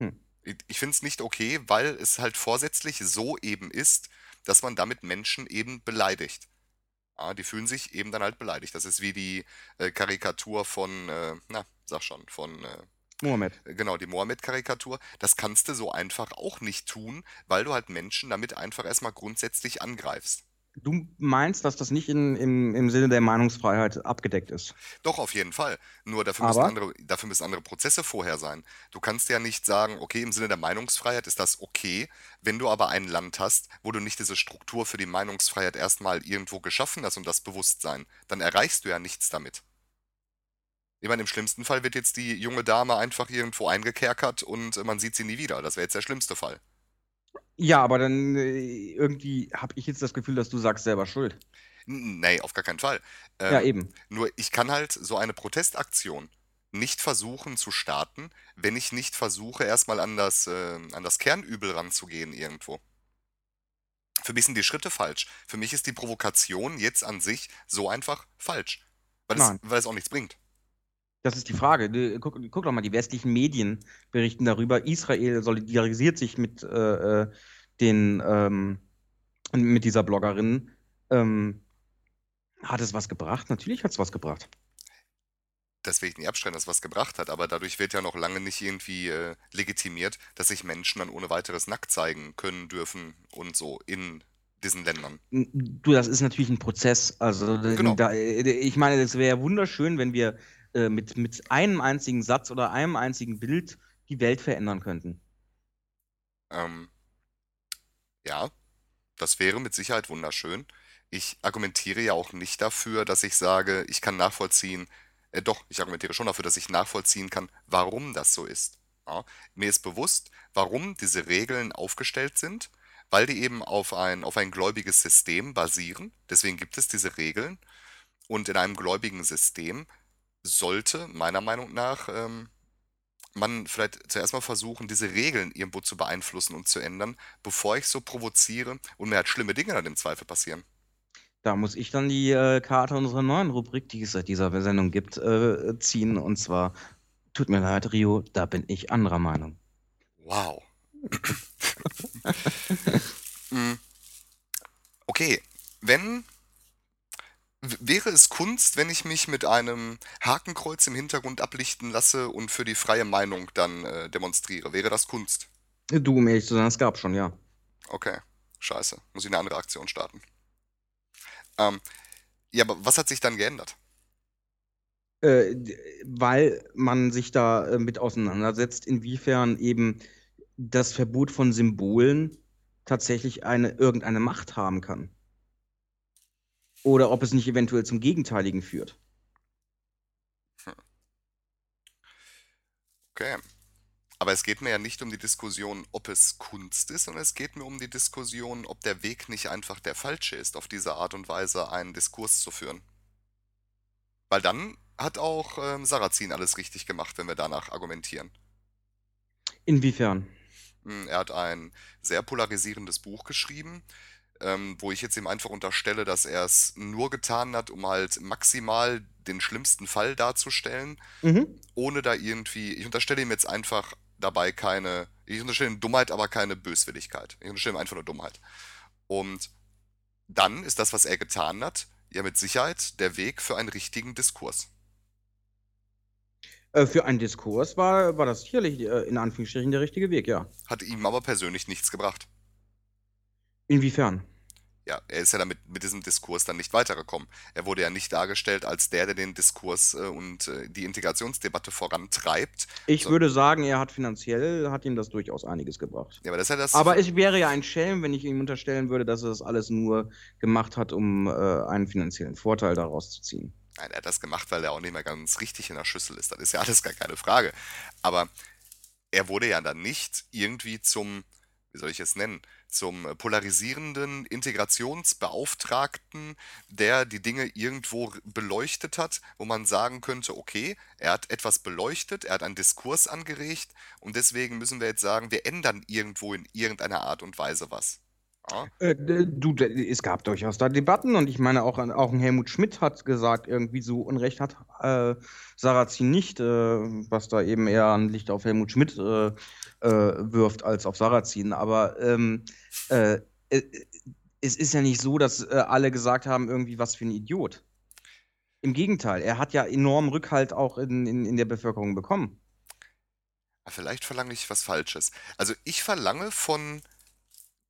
Hm. Ich, ich finde es nicht okay, weil es halt vorsätzlich so eben ist, dass man damit Menschen eben beleidigt. Ja, die fühlen sich eben dann halt beleidigt. Das ist wie die äh, Karikatur von, äh, na, sag schon, von, äh, Mohammed. genau, die Mohammed-Karikatur. Das kannst du so einfach auch nicht tun, weil du halt Menschen damit einfach erstmal grundsätzlich angreifst. Du meinst, dass das nicht in, im, im Sinne der Meinungsfreiheit abgedeckt ist. Doch, auf jeden Fall. Nur dafür müssen andere, dafür müssen andere Prozesse vorher sein. Du kannst ja nicht sagen, okay, im Sinne der Meinungsfreiheit ist das okay, wenn du aber ein Land hast, wo du nicht diese Struktur für die Meinungsfreiheit erstmal irgendwo geschaffen hast und das Bewusstsein, dann erreichst du ja nichts damit. Ich meine, im schlimmsten Fall wird jetzt die junge Dame einfach irgendwo eingekerkert und äh, man sieht sie nie wieder. Das wäre jetzt der schlimmste Fall. ja, aber dann äh, irgendwie habe ich jetzt das Gefühl, dass du sagst selber schuld. Nee, auf gar keinen Fall. Ja, Ähm, eben. nur ich kann halt so eine Protestaktion nicht versuchen zu starten, wenn ich nicht versuche, erstmal an das, äh, an das Kernübel ranzugehen irgendwo. Für mich sind die Schritte falsch. Für mich ist die Provokation jetzt an sich so einfach falsch, weil es, weil es auch nichts bringt. Das ist die Frage. Du, Guck, guck doch mal, die westlichen Medien berichten darüber. Israel solidarisiert sich mit äh, äh, den ähm, mit dieser Bloggerin. Ähm, hat es was gebracht? Natürlich hat es was gebracht. Das will ich nicht abstreiten, dass es was gebracht hat, aber dadurch wird ja noch lange nicht irgendwie äh, legitimiert, dass sich Menschen dann ohne weiteres nackt zeigen können dürfen und so in diesen Ländern. Du, das ist natürlich ein Prozess. Also, Genau. da, ich meine, es wäre wunderschön, wenn wir äh, mit, mit einem einzigen Satz oder einem einzigen Bild die Welt verändern könnten. Ähm, ja, das wäre mit Sicherheit wunderschön. Ich argumentiere ja auch nicht dafür, dass ich sage, ich kann nachvollziehen, äh, doch, ich argumentiere schon dafür, dass ich nachvollziehen kann, warum das so ist. Ja, mir ist bewusst, warum diese Regeln aufgestellt sind, weil die eben auf ein, auf ein gläubiges System basieren. Deswegen gibt es diese Regeln. Und in einem gläubigen System sollte meiner Meinung nach ähm, man vielleicht zuerst mal versuchen, diese Regeln irgendwo zu beeinflussen und zu ändern, bevor ich so provoziere und mir halt schlimme Dinge dann im Zweifel passieren. Da muss ich dann die äh, Karte unserer neuen Rubrik, die es seit dieser Sendung gibt, äh, ziehen. Und zwar, tut mir leid, Rio, da bin ich anderer Meinung. Wow. Mm, Okay, wenn wäre es Kunst, wenn ich mich mit einem Hakenkreuz im Hintergrund ablichten lasse und für die freie Meinung dann äh, demonstriere? Wäre das Kunst? Du, um ehrlich zu sein, es gab schon, ja. Okay, scheiße. Muss ich eine andere Aktion starten. Ähm, ja, aber was hat sich dann geändert? Äh, weil man sich da äh, mit auseinandersetzt, inwiefern eben das Verbot von Symbolen tatsächlich eine, irgendeine Macht haben kann. Oder ob es nicht eventuell zum Gegenteiligen führt. Okay. Aber es geht mir ja nicht um die Diskussion, ob es Kunst ist, sondern es geht mir um die Diskussion, ob der Weg nicht einfach der falsche ist, auf diese Art und Weise einen Diskurs zu führen. Weil dann hat auch ähm, Sarrazin alles richtig gemacht, wenn wir danach argumentieren. Inwiefern? Hm, er hat ein sehr polarisierendes Buch geschrieben, ähm, wo ich jetzt ihm einfach unterstelle, dass er es nur getan hat, um halt maximal den schlimmsten Fall darzustellen, Mhm. ohne da irgendwie, ich unterstelle ihm jetzt einfach dabei keine, ich unterstelle ihm Dummheit, aber keine Böswilligkeit. Ich unterstelle ihm einfach nur Dummheit. Und dann ist das, was er getan hat, ja mit Sicherheit der Weg für einen richtigen Diskurs. Äh, für einen Diskurs war, war das sicherlich äh, in Anführungsstrichen der richtige Weg, ja. Hat ihm aber persönlich nichts gebracht. Inwiefern? Ja, er ist ja damit mit diesem Diskurs dann nicht weitergekommen. Er wurde ja nicht dargestellt als der, der den Diskurs äh, und äh, die Integrationsdebatte vorantreibt. Ich So. würde sagen, er hat finanziell, hat ihm das durchaus einiges gebracht. Ja, aber das ist ja das. Aber es wäre ja ein Schelm, wenn ich ihm unterstellen würde, dass er das alles nur gemacht hat, um äh, einen finanziellen Vorteil daraus zu ziehen. Nein, er hat das gemacht, weil er auch nicht mehr ganz richtig in der Schüssel ist. Das ist ja alles gar keine Frage. Aber er wurde ja dann nicht irgendwie zum, wie soll ich es nennen, zum äh, polarisierenden Integrationsbeauftragten, der die Dinge irgendwo beleuchtet hat, wo man sagen könnte, okay, er hat etwas beleuchtet, er hat einen Diskurs angeregt und deswegen müssen wir jetzt sagen, wir ändern irgendwo in irgendeiner Art und Weise was. Ja? Äh, d- du, es gab durchaus da Debatten und ich meine auch, an- auch ein Helmut Schmidt hat gesagt, irgendwie so Unrecht hat äh, Sarrazin nicht, äh, was da eben eher ein Licht auf Helmut Schmidt äh, äh, wirft als auf Sarrazin. Aber ähm, äh, äh, es ist ja nicht so, dass äh, alle gesagt haben, irgendwie was für ein Idiot. Im Gegenteil, er hat ja enormen Rückhalt auch in, in, in der Bevölkerung bekommen. Vielleicht verlange ich was Falsches. Also ich verlange von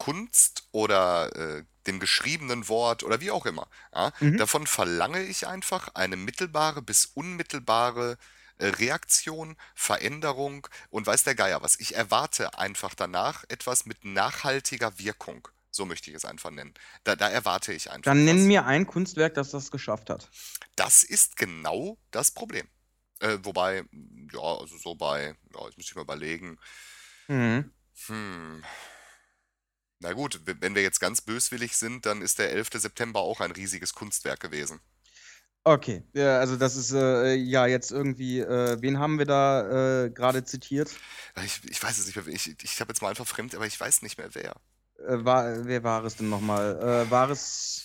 Kunst oder äh, dem geschriebenen Wort oder wie auch immer. Ja, Mhm. davon verlange ich einfach eine mittelbare bis unmittelbare äh, Reaktion, Veränderung und weiß der Geier was. Ich erwarte einfach danach etwas mit nachhaltiger Wirkung. So möchte ich es einfach nennen. Da, da erwarte ich einfach Dann nenn was. mir ein Kunstwerk, das das geschafft hat. Das ist genau das Problem. Äh, wobei, ja, also so bei, ja, jetzt muss ich mal überlegen. Mhm. Hm. Na gut, wenn wir jetzt ganz böswillig sind, dann ist der 11. September auch ein riesiges Kunstwerk gewesen. Okay, ja, also das ist äh, ja jetzt irgendwie, äh, wen haben wir da äh, gerade zitiert? Ich, ich weiß es nicht mehr. Ich, ich habe jetzt mal einfach fremd, aber ich weiß nicht mehr wer. Äh, war, wer war es denn nochmal? Äh, war es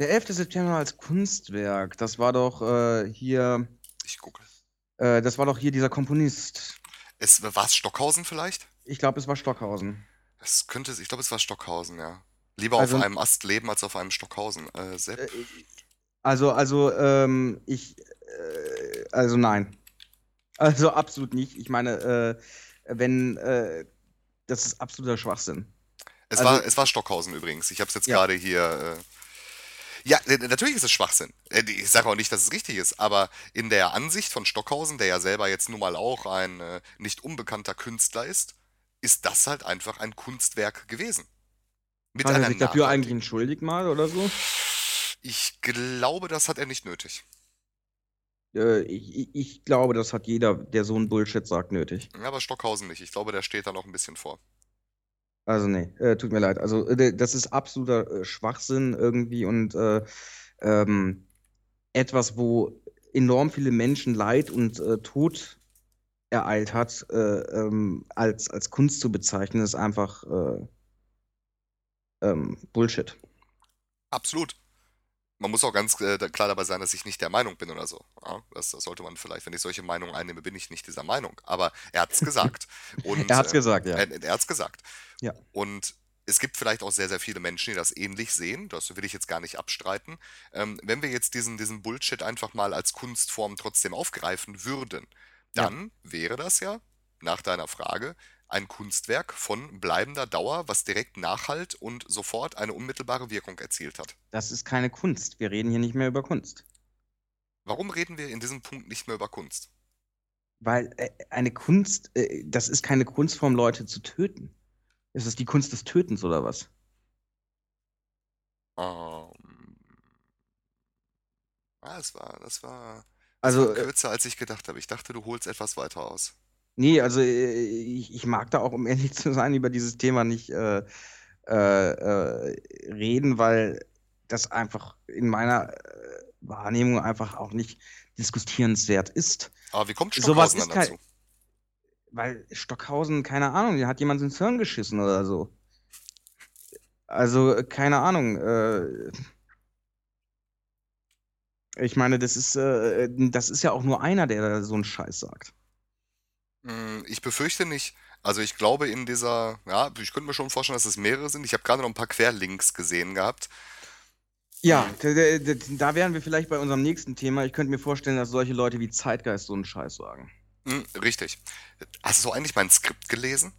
der 11. September als Kunstwerk? Das war doch äh, hier, Ich gucke. das war doch hier dieser Komponist. Es war es Stockhausen vielleicht? Ich glaube, es war Stockhausen. Es könnte, ich glaube, es war Stockhausen, ja. Lieber Also- auf einem Ast leben als auf einem Stockhausen. Äh, Sepp, Äh, also, also, ähm, ich, äh, also nein. Also absolut nicht. Ich meine, äh, wenn, äh, das ist absoluter Schwachsinn. es, also- war, es war Stockhausen übrigens. Ich habe es jetzt Ja. gerade hier. Äh, ja, äh, natürlich ist es Schwachsinn. Äh, Ich sage auch nicht, dass es richtig ist, aber in der Ansicht von Stockhausen, der ja selber jetzt nun mal auch ein äh, nicht unbekannter Künstler ist, ist das halt einfach ein Kunstwerk gewesen. Mit Hat er sich dafür eigentlich entschuldigt mal oder so? Ich glaube, das hat er nicht nötig. Äh, ich, ich- glaube, das hat jeder, der so einen Bullshit sagt, nötig. Ja, Aber Stockhausen nicht. Ich glaube, der steht da noch ein bisschen vor. Also nee, äh, tut mir leid. Also äh, das ist absoluter äh, Schwachsinn irgendwie und äh, ähm, etwas, wo enorm viele Menschen Leid und Tod ereilt hat, äh, ähm, als, als Kunst zu bezeichnen, ist einfach äh, ähm, Bullshit. Absolut. Man muss auch ganz äh, klar dabei sein, dass ich nicht der Meinung bin oder so. Ja, das, das sollte man vielleicht, wenn ich solche Meinungen einnehme, bin ich nicht dieser Meinung. Aber er hat es gesagt. Und, Er hat's äh, gesagt, ja. Er, er hat es gesagt. Ja. Und es gibt vielleicht auch sehr, sehr viele Menschen, die das ähnlich sehen. Das will ich jetzt gar nicht abstreiten. Ähm, wenn wir jetzt diesen, diesen Bullshit einfach mal als Kunstform trotzdem aufgreifen würden, Ja. dann wäre das ja, nach deiner Frage, ein Kunstwerk von bleibender Dauer, was direkt Nachhalt und sofort eine unmittelbare Wirkung erzielt hat. Das ist keine Kunst. Wir reden hier nicht mehr über Kunst. Warum reden wir in diesem Punkt nicht mehr über Kunst? Weil äh, eine Kunst, äh, das ist keine Kunstform, Leute zu töten. Ist es die Kunst des Tötens oder was? Ähm, ah, das war, das war, Also, äh, kürzer, als ich gedacht habe. Ich dachte, du holst etwas weiter aus. nee, also äh, ich, ich mag da auch, um ehrlich zu sein, über dieses Thema nicht äh, äh, äh, reden, weil das einfach in meiner Wahrnehmung einfach auch nicht diskutierenswert ist. Aber wie kommt Sowas Stockhausen kein, dazu? weil Stockhausen, keine Ahnung, der hat jemand ins Hirn geschissen oder so. Also, keine Ahnung. Äh, ich meine, das ist, äh, das ist ja auch nur einer, der da so einen Scheiß sagt. Hm, Ich befürchte nicht. Also ich glaube in dieser, ja, ich könnte mir schon vorstellen, dass es mehrere sind. Ich habe gerade noch ein paar Querlinks gesehen gehabt. Ja, da, wären wir vielleicht bei unserem nächsten Thema. Ich könnte mir vorstellen, dass solche Leute wie Zeitgeist so einen Scheiß sagen. hm, richtig. Hast du eigentlich mein Skript gelesen?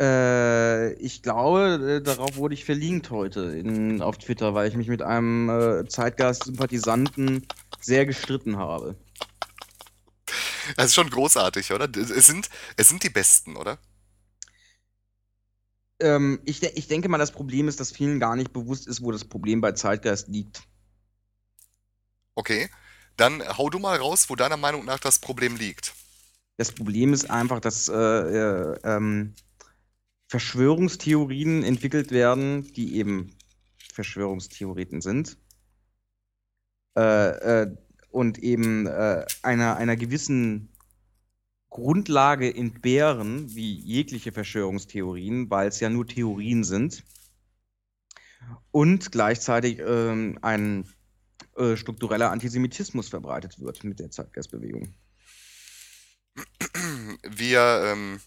Äh, ich glaube, äh, darauf wurde ich verlinkt heute in, auf Twitter, weil ich mich mit einem äh, Zeitgeist-Sympathisanten sehr gestritten habe. Das ist schon großartig, oder? Es sind, es sind die Besten, oder? Ähm, ich, de ich denke mal, das Problem ist, dass vielen gar nicht bewusst ist, wo das Problem bei Zeitgeist liegt. Okay. Dann hau du mal raus, wo deiner Meinung nach das Problem liegt. Das Problem ist einfach, dass äh, äh, ähm, Verschwörungstheorien entwickelt werden, die eben Verschwörungstheoreten sind. Äh, äh, und eben äh, einer, einer gewissen Grundlage entbehren, wie jegliche Verschwörungstheorien, weil es ja nur Theorien sind. Und gleichzeitig ähm, ein äh, struktureller Antisemitismus verbreitet wird mit der Zeitgeistbewegung. Wir, ähm,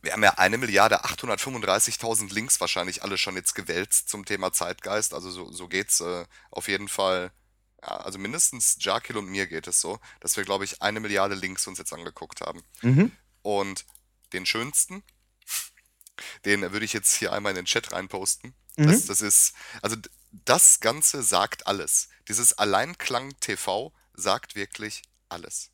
wir haben ja eine Milliarde 835.000 Links wahrscheinlich alle schon jetzt gewälzt zum Thema Zeitgeist. Also so, so geht's äh, auf jeden Fall. Ja, also mindestens Jarkil und mir geht es so, dass wir, glaube ich, eine Milliarde Links uns jetzt angeguckt haben. Mhm. Und den schönsten, den würde ich jetzt hier einmal in den Chat reinposten. Das, Mhm. das ist, also das Ganze sagt alles. Dieses Alleinklang TV sagt wirklich alles.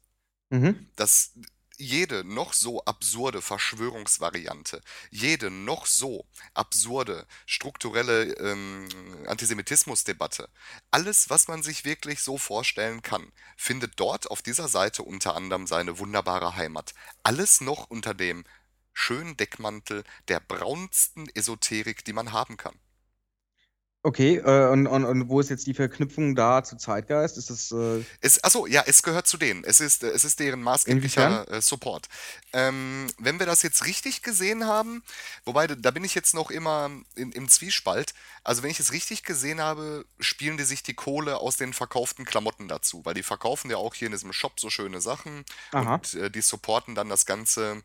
Mhm. Dass jede noch so absurde Verschwörungsvariante, jede noch so absurde strukturelle ähm, Antisemitismusdebatte, alles, was man sich wirklich so vorstellen kann, findet dort auf dieser Seite unter anderem seine wunderbare Heimat. Alles noch unter dem schönen Deckmantel der braunsten Esoterik, die man haben kann. Okay, äh, und, und, und wo ist jetzt die Verknüpfung da zu Zeitgeist? Ist das, äh, Es, achso, ja, es gehört zu denen. Es ist, es ist deren maßgeblicher äh, Support. Ähm, wenn wir das jetzt richtig gesehen haben, wobei da da bin ich jetzt noch immer in, im Zwiespalt. Also wenn ich es richtig gesehen habe, spielen die sich die Kohle aus den verkauften Klamotten dazu, weil die verkaufen ja auch hier in diesem Shop so schöne Sachen Aha. und äh, die supporten dann das Ganze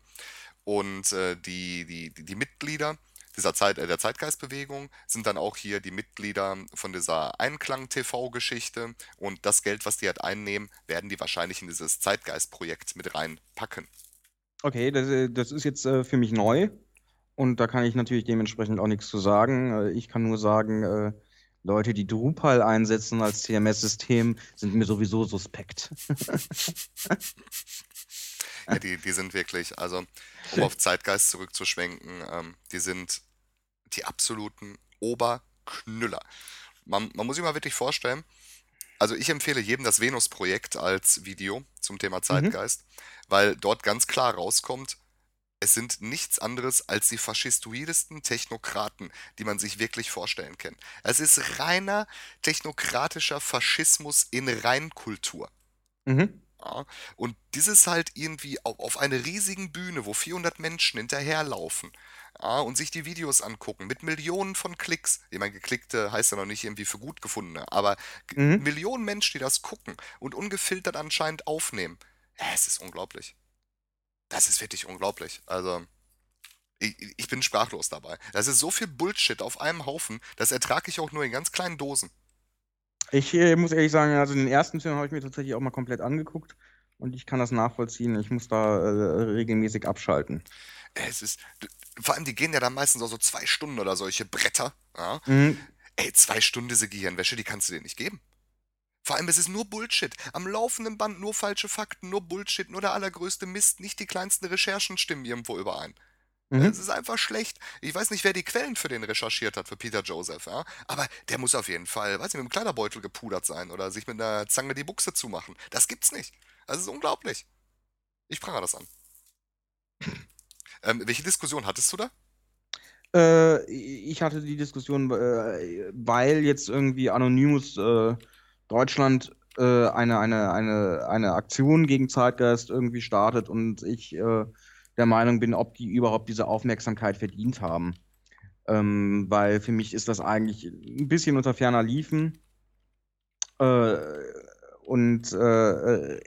und äh, die, die, die, die Mitglieder dieser Zeit, äh, der Zeitgeistbewegung sind dann auch hier die Mitglieder von dieser Einklang-TV-Geschichte und das Geld, was die halt einnehmen, werden die wahrscheinlich in dieses Zeitgeist-Projekt mit reinpacken. Okay, das, äh, das ist jetzt äh, für mich neu und da kann ich natürlich dementsprechend auch nichts zu sagen. Ich kann nur sagen, äh, Leute, die Drupal einsetzen als CMS-System, sind mir sowieso suspekt. Ja, die, die sind wirklich, also um auf Zeitgeist zurückzuschwenken, ähm, die sind die absoluten Oberknüller. Man, man muss sich mal wirklich vorstellen, also ich empfehle jedem das Venus-Projekt als Video zum Thema Mhm. Zeitgeist, weil dort ganz klar rauskommt, es sind nichts anderes als die faschistoidesten Technokraten, die man sich wirklich vorstellen kann. Es ist reiner technokratischer Faschismus in Reinkultur. Mhm. Ja, und dieses halt irgendwie auf, auf einer riesigen Bühne, wo 400 Menschen hinterherlaufen, ja, und sich die Videos angucken mit Millionen von Klicks. Ich meine, geklickte heißt ja noch nicht irgendwie für gut gefundene, aber Mhm. Millionen Menschen, die das gucken und ungefiltert anscheinend aufnehmen. Ja, es ist unglaublich. Das ist wirklich unglaublich. Also, Ich, ich bin sprachlos dabei. Das ist so viel Bullshit auf einem Haufen, das ertrage ich auch nur in ganz kleinen Dosen. Ich äh, muss ehrlich sagen, also den ersten Film habe ich mir tatsächlich auch mal komplett angeguckt und ich kann das nachvollziehen. Ich muss da äh, regelmäßig abschalten. Es ist, vor allem, die gehen ja dann meistens auch so zwei Stunden oder solche Bretter. Ja? Mhm. Ey, zwei Stunden diese Gehirnwäsche, die kannst du dir nicht geben. Vor allem, es ist nur Bullshit. Am laufenden Band nur falsche Fakten, nur Bullshit, nur der allergrößte Mist. Nicht die kleinsten Recherchen stimmen irgendwo überein. Mhm. Es ist einfach schlecht. Ich weiß nicht, wer die Quellen für den recherchiert hat, für Peter Joseph, ja. Aber der muss auf jeden Fall, weiß nicht, mit einem Kleiderbeutel gepudert sein oder sich mit einer Zange die Buchse zumachen. Das gibt's nicht. Das ist unglaublich. Ich prangere das an. ähm, welche Diskussion hattest du da? Äh, ich hatte die Diskussion, äh, weil jetzt irgendwie Anonymous äh, Deutschland äh, eine, eine, eine, eine Aktion gegen Zeitgeist irgendwie startet und ich der Meinung bin, ob die überhaupt diese Aufmerksamkeit verdient haben. Ähm, weil für mich ist das eigentlich ein bisschen unter ferner Liefen. Äh, und äh,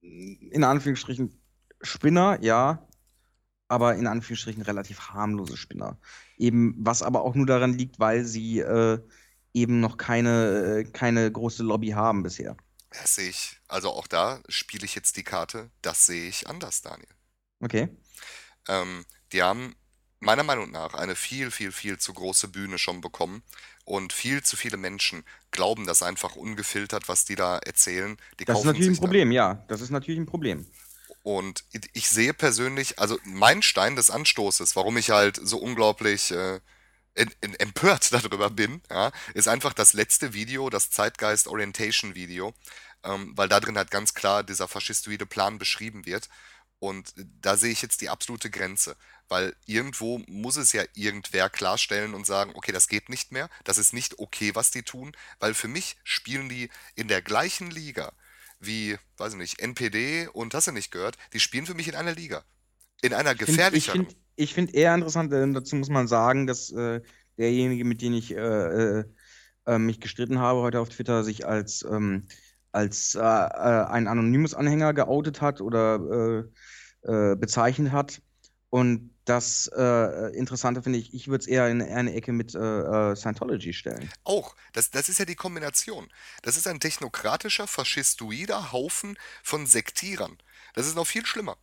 in Anführungsstrichen Spinner, ja, aber in Anführungsstrichen relativ harmlose Spinner. Eben, was aber auch nur daran liegt, weil sie äh, eben noch keine, äh, keine große Lobby haben bisher. Das sehe ich. Also auch da spiele ich jetzt die Karte. Das sehe ich anders, Daniel. Okay. Ähm, die haben meiner Meinung nach eine viel, viel, viel zu große Bühne schon bekommen. Und viel zu viele Menschen glauben das einfach ungefiltert, was die da erzählen. Die Das ist natürlich ein. Problem, ja. Das ist natürlich ein Problem. Und ich sehe persönlich, also mein Stein des Anstoßes, warum ich halt so unglaublich äh, empört darüber bin, ja, ist einfach das letzte Video, das Zeitgeist Orientation Video, ähm, weil da drin halt ganz klar dieser faschistoide Plan beschrieben wird. Und da sehe ich jetzt die absolute Grenze, weil irgendwo muss es ja irgendwer klarstellen und sagen, okay, das geht nicht mehr, das ist nicht okay, was die tun, weil für mich spielen die in der gleichen Liga wie, weiß ich nicht, NPD und hast du nicht gehört, die spielen für mich in einer Liga. In einer Ich finde ich gefährlicheren. find, eher interessant, äh, dazu muss man sagen, dass äh, derjenige, mit dem ich äh, äh, äh, mich gestritten habe heute auf Twitter, sich als, ähm, als äh, äh, ein anonymes Anhänger geoutet hat oder äh, äh, bezeichnet hat. Und das äh, Interessante finde ich, ich würde es eher in eine Ecke mit äh, Scientology stellen. Auch, das, das ist ja die Kombination. Das ist ein technokratischer, faschistoider Haufen von Sektierern. Das ist noch viel schlimmer,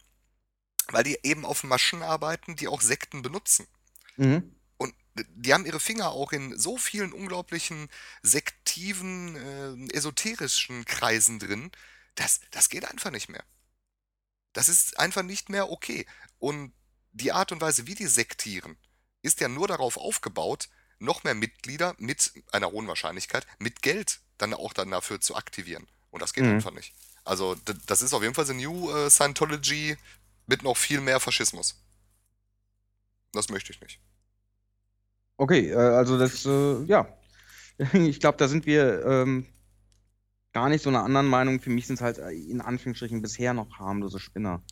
weil die eben auf Maschen arbeiten, die auch Sekten benutzen. Mhm. Die haben ihre Finger auch in so vielen unglaublichen sektiven, äh, esoterischen Kreisen drin. Das, das geht einfach nicht mehr. Das ist einfach nicht mehr okay. Und die Art und Weise, wie die sektieren, ist ja nur darauf aufgebaut, noch mehr Mitglieder mit einer hohen Wahrscheinlichkeit, mit Geld dann auch dann dafür zu aktivieren. Und das geht Mhm. einfach nicht. Also, das ist auf jeden Fall the New äh, Scientology mit noch viel mehr Faschismus. Das möchte ich nicht. Okay, äh, also das, äh, ja. Ich glaube, da sind wir ähm, gar nicht so einer anderen Meinung. Für mich sind es halt äh, in Anführungsstrichen bisher noch harmlose Spinner.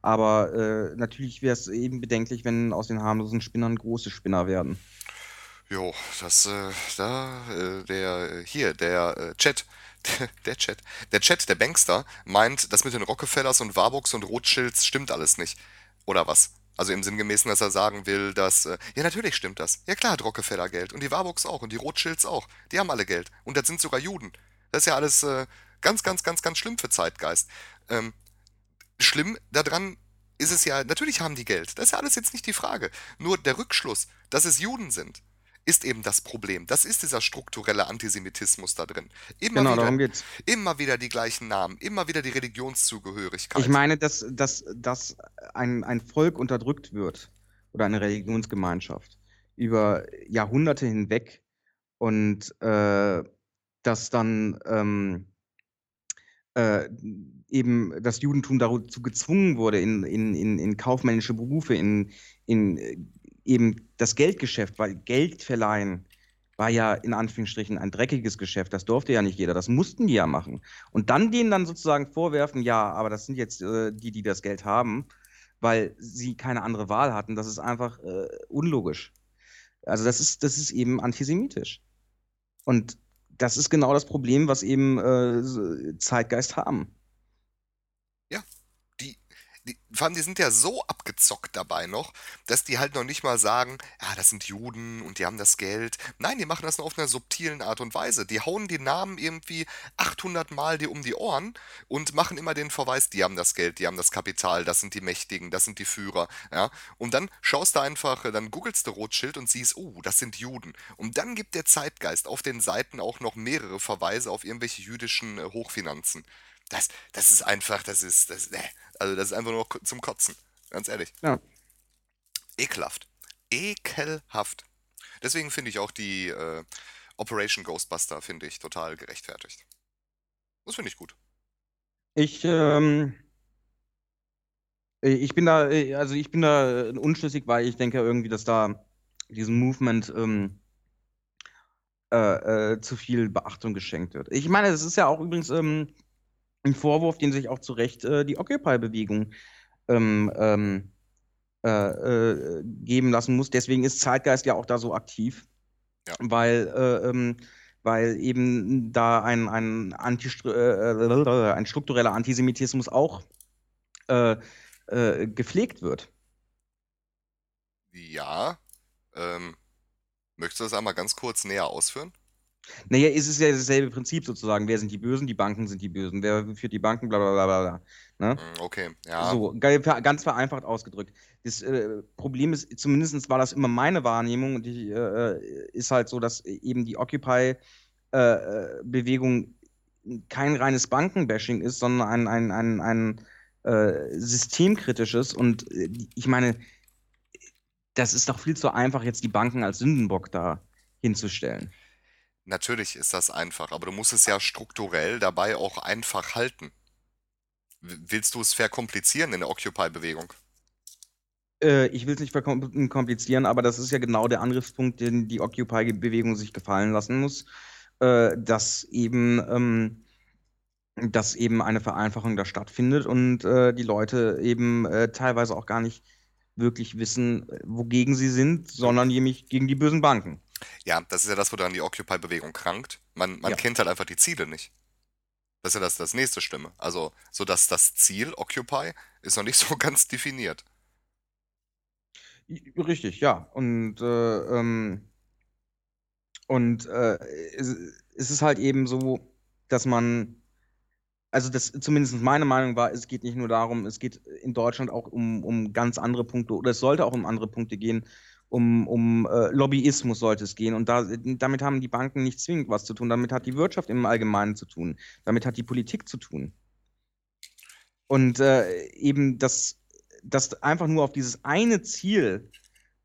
Aber äh, natürlich wäre es eben bedenklich, wenn aus den harmlosen Spinnern große Spinner werden. Jo, das, äh, da, äh, der, hier, der äh, Chat, der Chat, der Chat, der Bankster, meint, das mit den Rockefellers und Warburgs und Rothschilds stimmt alles nicht. Oder was? Also im Sinngemäßen, dass er sagen will, dass, äh, ja, natürlich stimmt das. Ja, klar hat Rockefeller Geld. Und die Warburgs auch. Und die Rothschilds auch. Die haben alle Geld. Und das sind sogar Juden. Das ist ja alles äh, ganz, ganz, ganz, ganz schlimm für Zeitgeist. Ähm, schlimm daran ist es ja, natürlich haben die Geld. Das ist ja alles jetzt nicht die Frage. Nur der Rückschluss, dass es Juden sind, ist eben das Problem. Das ist dieser strukturelle Antisemitismus da drin. Immer Genau, wieder, darum geht's. immer wieder die gleichen Namen, immer wieder die Religionszugehörigkeit. Ich meine, dass, dass, dass ein, ein Volk unterdrückt wird oder eine Religionsgemeinschaft über Jahrhunderte hinweg und äh, dass dann ähm, äh, eben das Judentum dazu gezwungen wurde, in, in, in, in kaufmännische Berufe, in, in eben das Geldgeschäft, weil Geld verleihen war ja in Anführungsstrichen ein dreckiges Geschäft. Das durfte ja nicht jeder. Das mussten die ja machen. Und dann denen dann sozusagen vorwerfen, ja, aber das sind jetzt äh, die, die das Geld haben, weil sie keine andere Wahl hatten. Das ist einfach äh, unlogisch. Also das ist, das ist eben antisemitisch. Und das ist genau das Problem, was eben äh, Zeitgeist haben. Die, vor allem, die sind ja so abgezockt dabei noch, dass die halt noch nicht mal sagen, ja, das sind Juden und die haben das Geld. Nein, die machen das nur auf einer subtilen Art und Weise. Die hauen die Namen irgendwie 800 Mal dir um die Ohren und machen immer den Verweis, die haben das Geld, die haben das Kapital, das sind die Mächtigen, das sind die Führer, ja. Und dann schaust du einfach, dann googelst du Rothschild und siehst, oh, das sind Juden. Und dann gibt der Zeitgeist auf den Seiten auch noch mehrere Verweise auf irgendwelche jüdischen äh, Hochfinanzen. Das, das ist einfach, das ist, das, äh, also das ist einfach nur zum Kotzen. Ganz ehrlich. Ja. Ekelhaft. Ekelhaft. Deswegen finde ich auch die äh, Operation Ghostbuster, finde ich, total gerechtfertigt. Das finde ich gut. Ich, ähm, ich bin da, also ich bin da unschlüssig, weil ich denke irgendwie, dass da diesem Movement ähm, äh, äh, zu viel Beachtung geschenkt wird. Ich meine, es ist ja auch übrigens ähm, ein Vorwurf, den sich auch zu Recht äh, die Occupy-Bewegung ähm, ähm, äh, äh, geben lassen muss. Deswegen ist Zeitgeist ja auch da so aktiv, Ja. weil, äh, ähm, weil eben da ein, ein, Antistru äh, ein struktureller Antisemitismus auch äh, gepflegt wird. Ja. Ähm, möchtest du das einmal ganz kurz näher ausführen? Naja, es ist ja dasselbe Prinzip sozusagen. Wer sind die Bösen? Die Banken sind die Bösen. Wer führt die Banken? Bla bla bla bla. Ne? Hm, Okay, ja. So, ganz vereinfacht ausgedrückt. Das äh, Problem ist, zumindest war das immer meine Wahrnehmung, und die äh, ist halt so, dass eben die Occupy-Bewegung kein reines Bankenbashing ist, sondern ein, ein, ein, ein äh, systemkritisches. Und äh, ich meine, das ist doch viel zu einfach, jetzt die Banken als Sündenbock da hinzustellen. Natürlich ist das einfach, aber du musst es ja strukturell dabei auch einfach halten. Willst du es verkomplizieren in der Occupy-Bewegung? Äh, ich will es nicht verkomplizieren, aber das ist ja genau der Angriffspunkt, den die Occupy-Bewegung sich gefallen lassen muss, äh, dass eben, ähm, dass eben eine Vereinfachung da stattfindet und äh, die Leute eben teilweise auch gar nicht wirklich wissen, wogegen sie sind, sondern nämlich gegen die bösen Banken. Ja, das ist ja das, woran die Occupy-Bewegung krankt. Man, man Ja. kennt halt einfach die Ziele nicht. Das ist ja das, das nächste Stimme. Also, so dass das Ziel Occupy ist noch nicht so ganz definiert. Richtig, ja. Und, äh, ähm, und äh, es, es ist halt eben so, dass man, also das zumindest meine Meinung war, es geht nicht nur darum, es geht in Deutschland auch um, um ganz andere Punkte, oder es sollte auch um andere Punkte gehen, um, um äh, Lobbyismus sollte es gehen. Und da, damit haben die Banken nicht zwingend was zu tun, damit hat die Wirtschaft im Allgemeinen zu tun, damit hat die Politik zu tun. Und äh, eben das, das einfach nur auf dieses eine Ziel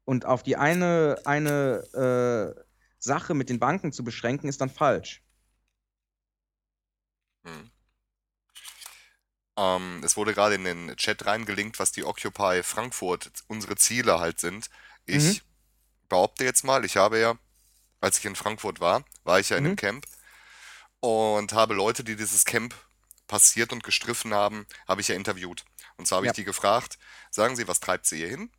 und auf die eine, eine äh, Sache mit den Banken zu beschränken, ist dann falsch. Hm. Ähm, es wurde gerade in den Chat reingelinkt, was die Occupy Frankfurt unsere Ziele halt sind. Ich behaupte jetzt mal, ich habe ja, als ich in Frankfurt war, war ich ja in einem Mhm. Camp und habe Leute, die dieses Camp passiert und gestriffen haben, habe ich ja interviewt. Und zwar habe Ja. ich die gefragt, sagen Sie, was treibt Sie hier hin?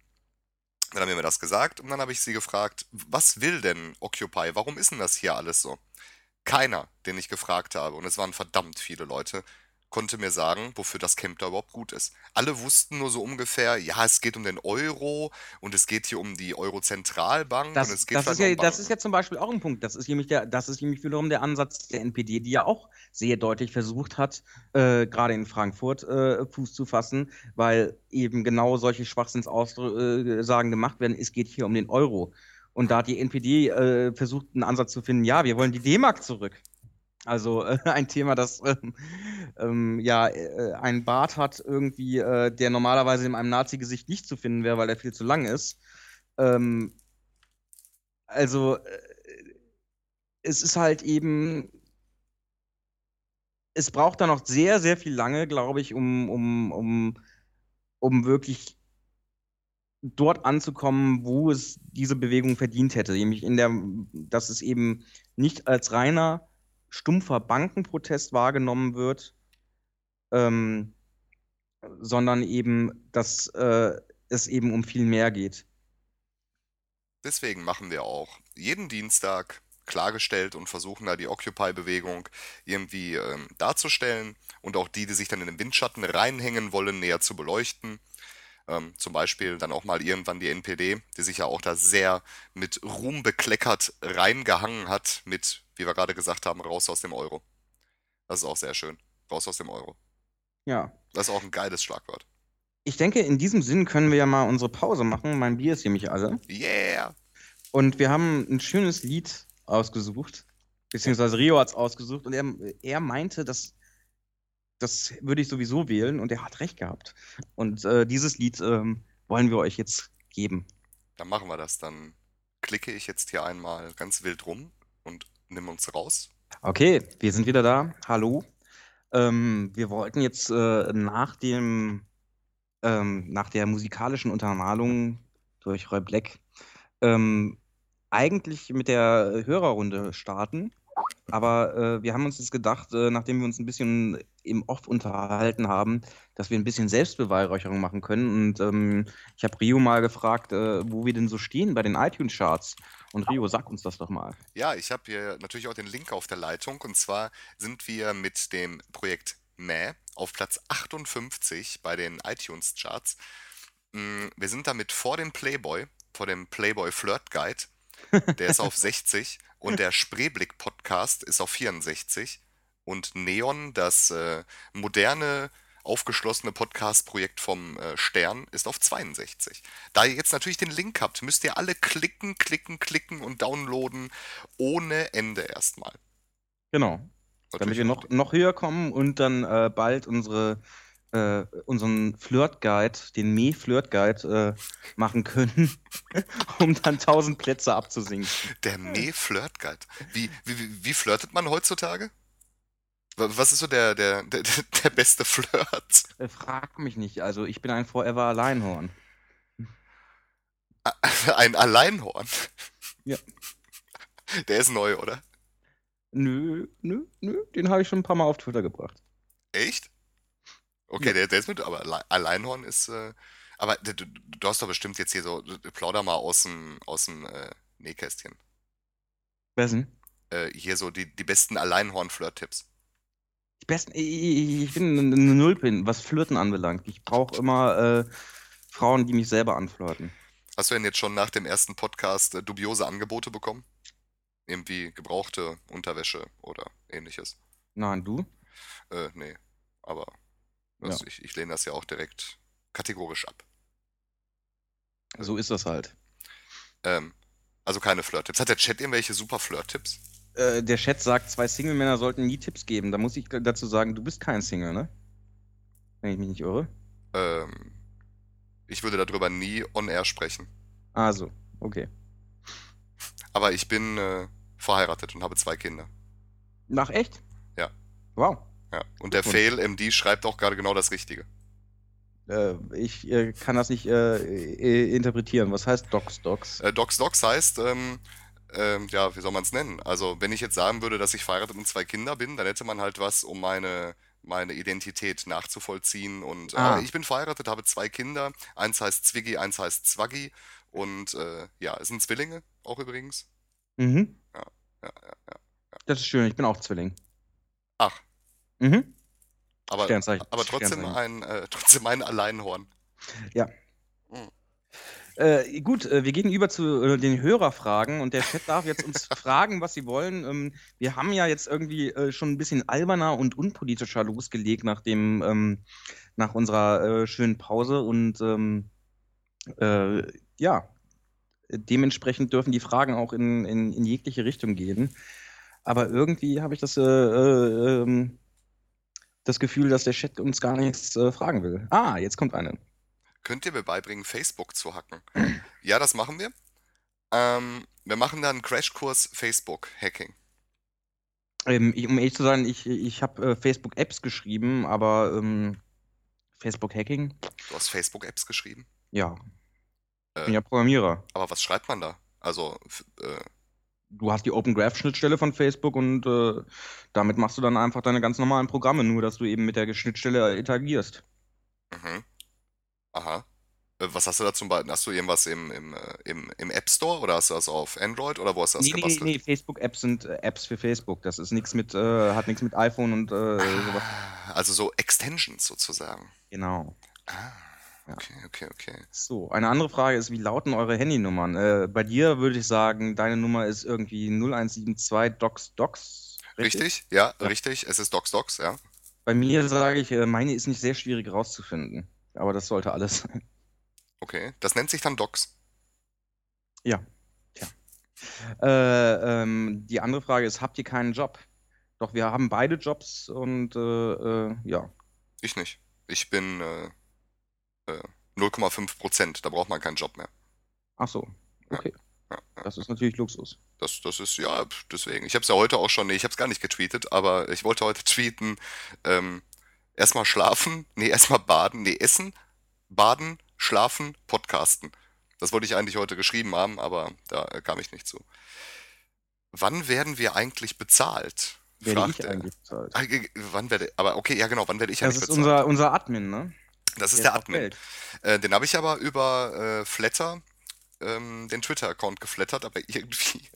Dann haben die mir das gesagt und dann habe ich sie gefragt, was will denn Occupy? Warum ist denn das hier alles so? Keiner, den ich gefragt habe, und es waren verdammt viele Leute, konnte mir sagen, wofür das Camp da überhaupt gut ist. Alle wussten nur so ungefähr, ja, es geht um den Euro und es geht hier um die Eurozentralbank und Das, es geht das, ist um ja, das Banken. ist ja zum Beispiel auch ein Punkt. Das ist nämlich, der, das ist nämlich wiederum der Ansatz der NPD, die ja auch sehr deutlich versucht hat, äh, gerade in Frankfurt äh, Fuß zu fassen, weil eben genau solche Schwachsinnsaussagen gemacht werden. Es geht hier um den Euro. Und da hat die NPD äh, versucht, einen Ansatz zu finden, ja, wir wollen die D-Mark zurück. Also äh, ein Thema, das ähm, ähm, ja äh, einen Bart hat irgendwie, äh, der normalerweise in einem Nazi-Gesicht nicht zu finden wäre, weil er viel zu lang ist. Ähm, also äh, es ist halt eben, es braucht da noch sehr, sehr viel lange, glaube ich, um, um, um, um wirklich dort anzukommen, wo es diese Bewegung verdient hätte. Nämlich in der, dass es eben nicht als reiner, stumpfer Bankenprotest wahrgenommen wird, ähm, sondern eben, dass äh, es eben um viel mehr geht. Deswegen machen wir auch jeden Dienstag klargestellt und versuchen da die Occupy-Bewegung irgendwie ähm, darzustellen und auch die, die sich dann in den Windschatten reinhängen wollen, näher zu beleuchten. Ähm, zum Beispiel dann auch mal irgendwann die NPD, die sich ja auch da sehr mit Ruhm bekleckert reingehangen hat, mit, wie wir gerade gesagt haben, raus aus dem Euro. Das ist auch sehr schön. Raus aus dem Euro. Ja. Das ist auch ein geiles Schlagwort. Ich denke, in diesem Sinn können wir ja mal unsere Pause machen. Mein Bier ist nämlich alle. Yeah! Und wir haben ein schönes Lied ausgesucht, beziehungsweise Rio hat es ausgesucht und er, er meinte, dass das würde ich sowieso wählen und er hat recht gehabt. Und äh, dieses Lied ähm, wollen wir euch jetzt geben. Dann machen wir das. Dann klicke ich jetzt hier einmal ganz wild rum und nimm uns raus. Okay, wir sind wieder da. Hallo. Ähm, wir wollten jetzt äh, nach dem ähm, nach der musikalischen Untermalung durch Roy Black ähm, eigentlich mit der Hörerrunde starten. Aber äh, wir haben uns jetzt gedacht, äh, nachdem wir uns ein bisschen im Off unterhalten haben, dass wir ein bisschen Selbstbeweihräucherung machen können. Und ähm, ich habe Rio mal gefragt, äh, wo wir denn so stehen bei den iTunes-Charts. Und Rio, sag uns das doch mal. Ja, ich habe hier natürlich auch den Link auf der Leitung. Und zwar sind wir mit dem Projekt Mäh auf Platz 58 bei den iTunes-Charts. Mm, wir sind damit vor dem Playboy, vor dem Playboy Flirt Guide. Der ist auf 60 und der Spreeblick Podcast ist auf 64 und Neon, das äh, moderne aufgeschlossene Podcast-Projekt vom äh, Stern ist auf 62. Da ihr jetzt natürlich den Link habt, müsst ihr alle klicken, klicken, klicken und downloaden ohne Ende erstmal. Genau. Damit wir noch, noch höher kommen und dann äh, bald unsere äh, unseren Flirt-Guide, den Me-Flirt-Guide äh, machen können, um dann 1000 Plätze abzusingen. Der Me-Flirt-Guide. Wie, wie, wie flirtet man heutzutage? Was ist so der, der, der, der beste Flirt? Äh, frag mich nicht. Also, ich bin ein Forever Alleinhorn. Ein Alleinhorn? Ja. Der ist neu, oder? Nö, nö, nö. Den habe ich schon ein paar Mal auf Twitter gebracht. Echt? Okay, ja. der, der ist mit, aber Alleinhorn ist. Äh, aber du, du, hast doch bestimmt jetzt hier so, plauder mal aus dem, aus dem äh, Nähkästchen. Wessen? Äh, hier so die, die besten Alleinhorn-Flirt-Tipps. Die besten, ich, ich bin eine Nullpin, was Flirten anbelangt. Ich brauche immer äh, Frauen, die mich selber anflirten. Hast du denn jetzt schon nach dem ersten Podcast äh, dubiose Angebote bekommen? Irgendwie gebrauchte Unterwäsche oder ähnliches? Nein, du? Äh, nee. Aber ja. ich, ich lehne das ja auch direkt kategorisch ab. So ist das halt. Ähm, also keine Flirt-Tipps. Hat der Chat irgendwelche super Flirt-Tipps? Äh, der Chat sagt, zwei Single-Männer sollten nie Tipps geben. Da muss ich dazu sagen, du bist kein Single, ne? Wenn ich mich nicht irre. Ähm, ich würde darüber nie on-air sprechen. Ah, so. Okay. Aber ich bin äh, verheiratet und habe zwei Kinder. Nach echt? Ja. Wow. Ja. Und der Fail MD schreibt auch gerade genau das Richtige. Äh, ich äh, kann das nicht äh, äh interpretieren. Was heißt Docs Docs? Äh, Docs Docs heißt, ähm, ähm, ja, wie soll man es nennen? Also, wenn ich jetzt sagen würde, dass ich verheiratet und zwei Kinder bin, dann hätte man halt was, um meine, meine Identität nachzuvollziehen. Und ah. ich bin verheiratet, habe zwei Kinder. Eins heißt Zwiggy, eins heißt Zwaggy. Und ja, es sind Zwillinge auch übrigens. Mhm. Ja, ja, ja, ja. Das ist schön, ich bin auch Zwilling. Ach, Mhm. Aber, aber trotzdem, ein, äh, trotzdem ein Alleinhorn. Ja. Mhm. Äh, gut, äh, wir gehen über zu äh, den Hörerfragen und der Chat darf jetzt uns fragen, was sie wollen. Ähm, wir haben ja jetzt irgendwie äh, schon ein bisschen alberner und unpolitischer losgelegt nach dem, ähm, nach unserer äh, schönen Pause und ähm, äh, ja, dementsprechend dürfen die Fragen auch in, in, in jegliche Richtung gehen. Aber irgendwie habe ich das ähm, das Gefühl, dass der Chat uns gar nichts äh, fragen will. Ah, jetzt kommt eine. Könnt ihr mir beibringen, Facebook zu hacken? ja, das machen wir. Ähm, wir machen dann einen Crashkurs Facebook-Hacking. Ähm, um ehrlich zu sein, ich, ich habe äh, Facebook-Apps geschrieben, aber ähm, Facebook-Hacking. Du hast Facebook-Apps geschrieben? Ja. Ich äh, bin ja Programmierer. Aber was schreibt man da? Also, äh, du hast die Open Graph Schnittstelle von Facebook und äh, damit machst du dann einfach deine ganz normalen Programme, nur dass du eben mit der Schnittstelle interagierst. Mhm. Aha. Äh, Was hast du da zum Beispiel? Hast du irgendwas im, im, äh, im, im App Store oder hast du das auf Android oder wo hast du das Nee, nee, nee, gebastelt? nee, Facebook-Apps sind äh, Apps für Facebook. Das ist nichts mit, äh, hat nichts mit iPhone und äh, sowas. Ah, Also so Extensions sozusagen. Genau. Ah. Okay, okay, okay. So, eine andere Frage ist, wie lauten eure Handynummern? Äh, bei dir würde ich sagen, deine Nummer ist irgendwie 0172 Docs Docs, richtig? Richtig? Ja, Ja. richtig. Es ist Docs Docs, ja. Bei mir sage ich, äh, meine ist nicht sehr schwierig rauszufinden. Aber das sollte alles sein. Okay. Das nennt sich dann Docs. Ja. Tja. Äh, ähm, die andere Frage ist, habt ihr keinen Job? Doch, wir haben beide Jobs und äh, äh, ja. Ich nicht. Ich bin äh, äh, 0,5 Prozent. Da braucht man keinen Job mehr. Ach so, okay. ja, ja. Das ist natürlich Luxus. Das, das ist, ja, deswegen. Ich habe es ja heute auch schon, nee, ich habe es gar nicht getweetet, aber ich wollte heute tweeten, ähm, erstmal schlafen, nee, erstmal baden, nee, essen, baden, schlafen, podcasten. Das wollte ich eigentlich heute geschrieben haben, aber da äh, kam ich nicht zu. Wann werden wir eigentlich bezahlt? Werde fragt ich er. eigentlich bezahlt? Ah, Wann werde, aber okay, ja genau, wann werde ich Das eigentlich ist bezahlt? unser, unser Admin, ne? Das ist Der der Admin. Äh, den habe ich aber über äh, Flatter, ähm, den Twitter-Account geflattert, aber irgendwie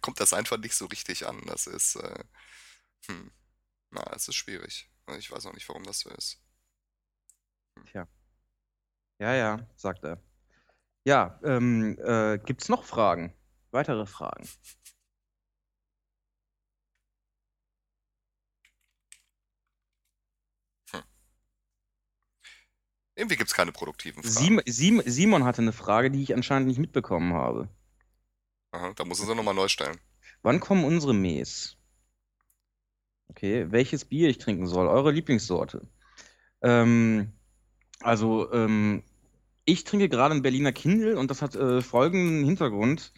kommt das einfach nicht so richtig an. Das ist, äh, hm, na, es ist schwierig. Ich weiß auch nicht, warum das so ist. Tja. Ja, ja, sagt er. Ja, ähm, äh, gibt's noch Fragen? Weitere Fragen? Irgendwie gibt es keine produktiven Fragen. Sim, Sim, Simon hatte eine Frage, die ich anscheinend nicht mitbekommen habe. Aha, da muss er sie nochmal neu stellen. Wann kommen unsere Mees? Okay, welches Bier ich trinken soll, eure Lieblingssorte. Ähm, also, ähm, ich trinke gerade ein Berliner Kindl und das hat äh, folgenden Hintergrund.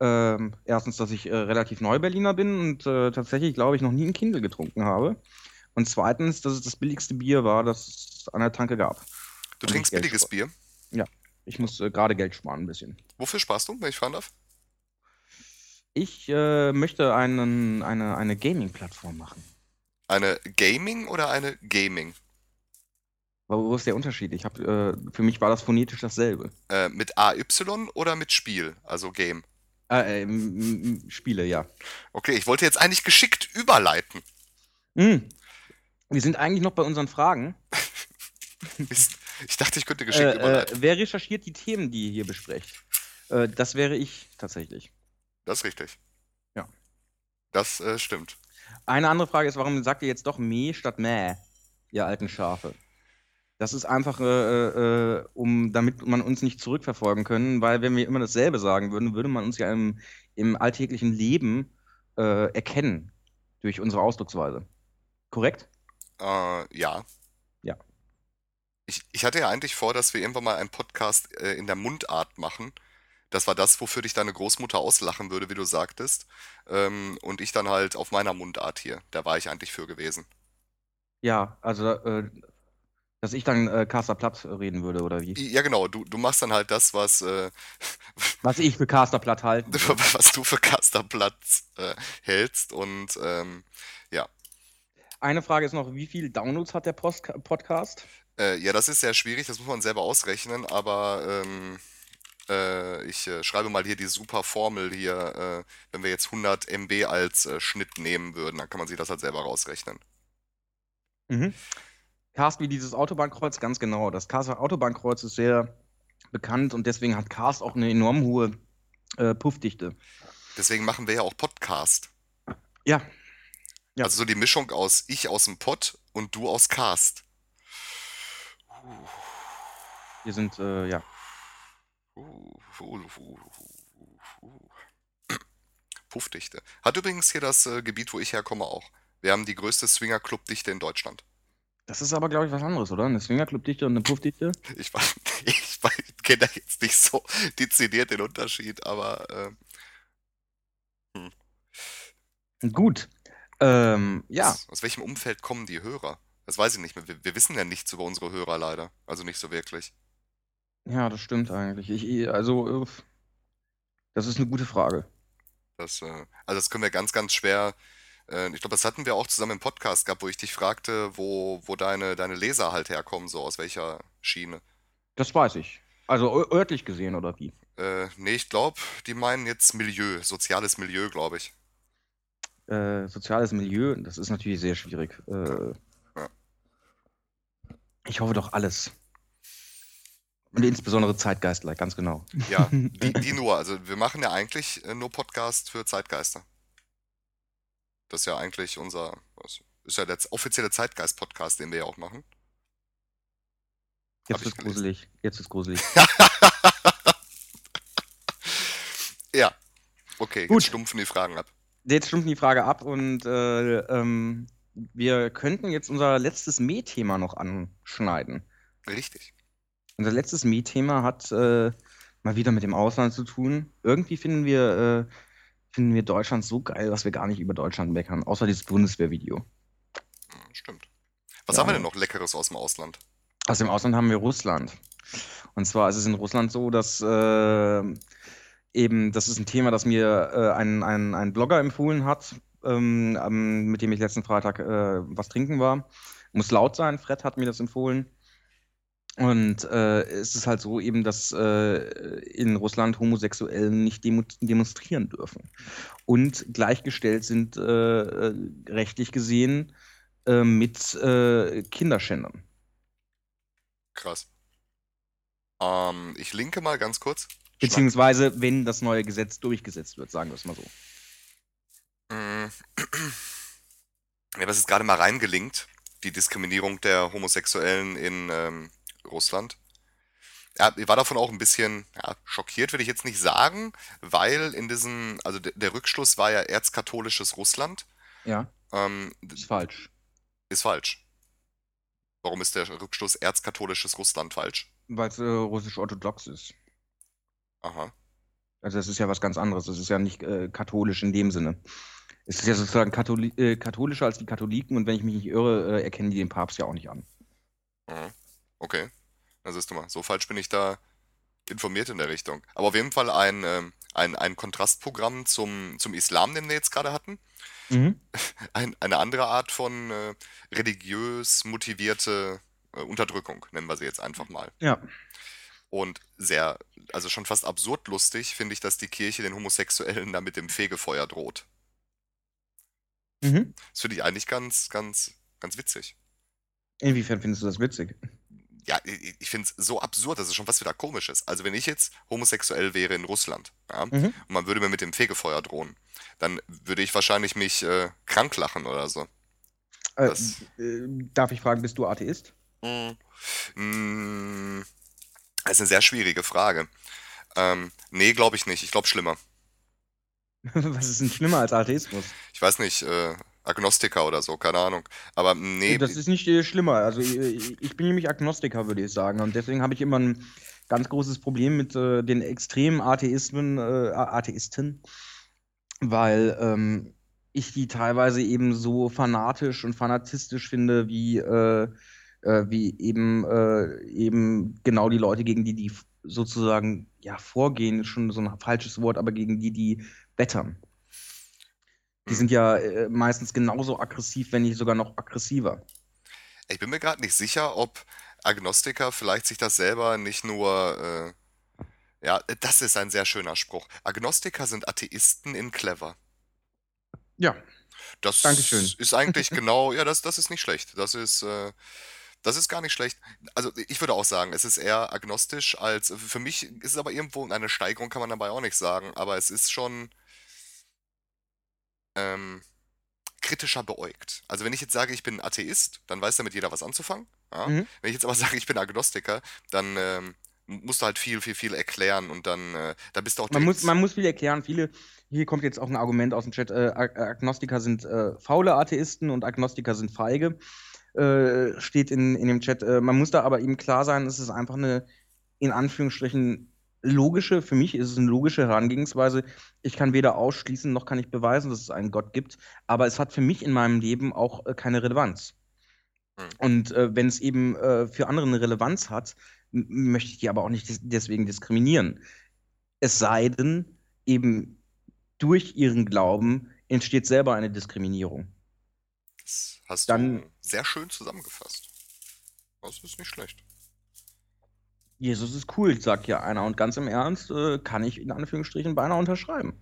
Ähm, erstens, dass ich äh, relativ neu Berliner bin und äh, tatsächlich, glaube ich, noch nie ein Kindl getrunken habe. Und zweitens, dass es das billigste Bier war, das es an der Tanke gab. Du Und trinkst billiges. Bier. Ja, ich muss äh, gerade Geld sparen ein bisschen. Wofür sparst du, wenn ich fragen darf? Ich äh, möchte einen, eine, eine Gaming-Plattform machen. Eine Gaming oder eine Gaming? Aber wo ist der Unterschied? Ich hab, äh, für mich war das phonetisch dasselbe. Äh, mit AY oder mit Spiel, also Game? Äh, äh, Spiele, ja. Okay, ich wollte jetzt eigentlich geschickt überleiten. Hm. Wir sind eigentlich noch bei unseren Fragen. Mist. Ich dachte, ich könnte Äh, geschickt äh, überleiten. wer recherchiert die Themen, die ihr hier besprecht? Äh, das wäre ich tatsächlich. Das ist richtig. Ja. Das äh, stimmt. Eine andere Frage ist, warum sagt ihr jetzt doch Meh statt Mäh, ihr alten Schafe? Das ist einfach, äh, äh, um, damit man uns nicht zurückverfolgen können, weil wenn wir immer dasselbe sagen würden, würde man uns ja im, im alltäglichen Leben äh, erkennen durch unsere Ausdrucksweise. Korrekt? Äh. Ja. Ich, ich hatte ja eigentlich vor, dass wir irgendwann mal einen Podcast äh, in der Mundart machen. Das war das, wofür dich deine Großmutter auslachen würde, wie du sagtest. Ähm, und ich dann halt auf meiner Mundart hier. Da war ich eigentlich für gewesen. Ja, also, äh, dass ich dann äh, Caster Platt reden würde, oder wie? Ja, genau. Du, du machst dann halt das, was, äh, Was ich für Caster Platt halten würde. was du für Casterplatz äh, hältst. Und ähm, ja. Eine Frage ist noch, wie viele Downloads hat der Post Podcast? Äh, ja, das ist sehr schwierig, das muss man selber ausrechnen, aber ähm, äh, ich äh, schreibe mal hier die super Formel hier, äh, wenn wir jetzt 100 MB als äh, Schnitt nehmen würden, dann kann man sich das halt selber rausrechnen. Mhm. Cast wie dieses Autobahnkreuz, ganz genau. Das Caster Autobahnkreuz ist sehr bekannt und deswegen hat Cast auch eine enorm hohe äh, Puffdichte. Deswegen machen wir ja auch Podcast. Ja, Ja. Also so die Mischung aus ich aus dem Pod und du aus Cast. Wir sind, äh, ja. Puffdichte. Hat übrigens hier das äh, Gebiet, wo ich herkomme, auch. Wir haben die größte Swinger-Club-Dichte in Deutschland. Das ist aber, glaube ich, was anderes, oder? Eine Swingerclub-Dichte und eine Puffdichte? Ich, weiß- ich, ich kenne da jetzt nicht so dezidiert den Unterschied, aber äh, Gut. Ähm, ja, aus, aus welchem Umfeld kommen die Hörer? Das weiß ich nicht mehr. Wir, wir wissen ja nichts über unsere Hörer leider. Also nicht so wirklich. ja, das stimmt eigentlich. Ich, also, äh, das ist eine gute Frage. Das, äh, also das können wir ganz, ganz schwer. Äh, ich glaube, das hatten wir auch zusammen im Podcast gehabt, wo ich dich fragte, wo, wo deine, deine Leser halt herkommen, so aus welcher Schiene. Das weiß ich. Also ör- örtlich gesehen, oder wie? Äh, nee, ich glaube, die meinen jetzt Milieu, soziales Milieu, glaube ich. Äh, soziales Milieu, das ist natürlich sehr schwierig. Äh. Ich hoffe doch alles. Und insbesondere Zeitgeistler, ganz genau. Ja, die, die nur. Also wir machen ja eigentlich äh, nur Podcast für Zeitgeister. Das ist ja eigentlich unser, ist ja der offizielle Zeitgeist-Podcast, den wir ja auch machen. Jetzt ist gruselig. Jetzt ist gruselig. Ja, okay, Gut. jetzt stumpfen die Fragen ab. Jetzt stimmt die Frage ab und äh, ähm, wir könnten jetzt unser letztes Me-Thema noch anschneiden. Richtig. Unser letztes Me-Thema hat äh, mal wieder mit dem Ausland zu tun. Irgendwie finden wir, äh, finden wir Deutschland so geil, dass wir gar nicht über Deutschland meckern, außer dieses Bundeswehrvideo. Hm, Stimmt. Was Ja. haben wir denn noch Leckeres aus dem Ausland? Aus dem Ausland haben wir Russland. Und zwar ist es in Russland so, dass äh, eben, das ist ein Thema, das mir äh, ein, ein, ein Blogger empfohlen hat, ähm, mit dem ich letzten Freitag äh, was trinken war. Muss laut sein, Fred hat mir das empfohlen. Und äh, es ist halt so eben, dass äh, in Russland Homosexuelle nicht demo demonstrieren dürfen. Und gleichgestellt sind äh, rechtlich gesehen äh, mit äh, Kinderschändern. Krass. Ähm, ich linke mal ganz kurz. Beziehungsweise, wenn das neue Gesetz durchgesetzt wird, sagen wir es mal so. Ja, das ist gerade mal reingelinkt, die Diskriminierung der Homosexuellen in ähm, Russland. Ja, ich war davon auch ein bisschen ja, schockiert, würde ich jetzt nicht sagen, weil in diesem, also der, der Rückschluss war ja erzkatholisches Russland. Ja, Ähm, ist falsch. ist falsch. Warum ist der Rückschluss erzkatholisches Russland falsch? Weil es äh, russisch-orthodox ist. Aha. Also das ist ja was ganz anderes. Das ist ja nicht äh, katholisch in dem Sinne. Es ist ja sozusagen Katholi äh, katholischer als die Katholiken und wenn ich mich nicht irre, äh, erkennen die den Papst ja auch nicht an. Mhm. Okay. Na siehst du mal, so falsch bin ich da informiert in der Richtung. Aber auf jeden Fall ein, ähm, ein, ein Kontrastprogramm zum, zum Islam, den wir jetzt gerade hatten. Mhm. Ein, eine andere Art von äh, religiös motivierte äh, Unterdrückung, nennen wir sie jetzt einfach mal. Ja. Und sehr, also schon fast absurd lustig finde ich, dass die Kirche den Homosexuellen da mit dem Fegefeuer droht. Mhm. Das finde ich eigentlich ganz, ganz, ganz witzig. Inwiefern findest du das witzig? Ja, ich, finde es so absurd, dass es schon fast wieder komisch ist. Also wenn ich jetzt homosexuell wäre in Russland, ja, Mhm. und man würde mir mit dem Fegefeuer drohen, dann würde ich wahrscheinlich mich äh, krank lachen oder so. Äh, äh, darf ich fragen, bist du Atheist? Mm, mm, Das ist eine sehr schwierige Frage. Ähm, nee, glaube ich nicht. Ich glaube schlimmer. was ist denn schlimmer als Atheismus? Ich weiß nicht, äh, Agnostiker oder so, keine Ahnung. Aber nee, Das ist nicht äh, schlimmer. Also äh, ich bin nämlich Agnostiker, würde ich sagen. Und deswegen habe ich immer ein ganz großes Problem mit äh, den extremen Atheismen, äh, Atheisten, weil ähm, ich die teilweise eben so fanatisch und fanatistisch finde, wie, äh, wie eben, eben genau die Leute, gegen die die sozusagen ja vorgehen, ist schon so ein falsches Wort, aber gegen die die wettern. Die Hm. sind ja äh, meistens genauso aggressiv, wenn nicht sogar noch aggressiver. ich bin mir gerade nicht sicher, ob Agnostiker vielleicht sich das selber nicht nur, äh, ja, das ist ein sehr schöner Spruch. Agnostiker sind Atheisten in clever. Ja, Das Dankeschön. ist eigentlich genau, ja, das, das ist nicht schlecht. Das ist, äh, das ist gar nicht schlecht. Also ich würde auch sagen, es ist eher agnostisch als, für mich ist es aber irgendwo eine Steigerung, kann man dabei auch nicht sagen, aber es ist schon ähm, kritischer beäugt. Also wenn ich jetzt sage, ich bin Atheist, dann weiß damit jeder was anzufangen. Ja? Mhm. Wenn ich jetzt aber sage, ich bin Agnostiker, dann ähm, musst du halt viel, viel, viel erklären und dann, äh, da bist du auch man muss, man muss viel erklären. Viele, hier kommt jetzt auch ein Argument aus dem Chat. Äh, Ag- Agnostiker sind äh, faule Atheisten und Agnostiker sind feige. Äh, steht in, in dem Chat. Äh, man muss da aber eben klar sein, es ist einfach eine, in Anführungsstrichen, logische, für mich ist es eine logische Herangehensweise. Ich kann weder ausschließen noch kann ich beweisen, dass es einen Gott gibt, aber es hat für mich in meinem Leben auch äh, keine Relevanz. Hm. Und äh, wenn es eben äh, für andere eine Relevanz hat, möchte ich die aber auch nicht des deswegen diskriminieren. Es sei denn, eben durch ihren Glauben entsteht selber eine Diskriminierung. Das hast Dann- du sehr schön zusammengefasst. Das ist nicht schlecht. Jesus ist cool, sagt ja einer. Und ganz im Ernst äh, kann ich in Anführungsstrichen beinahe unterschreiben.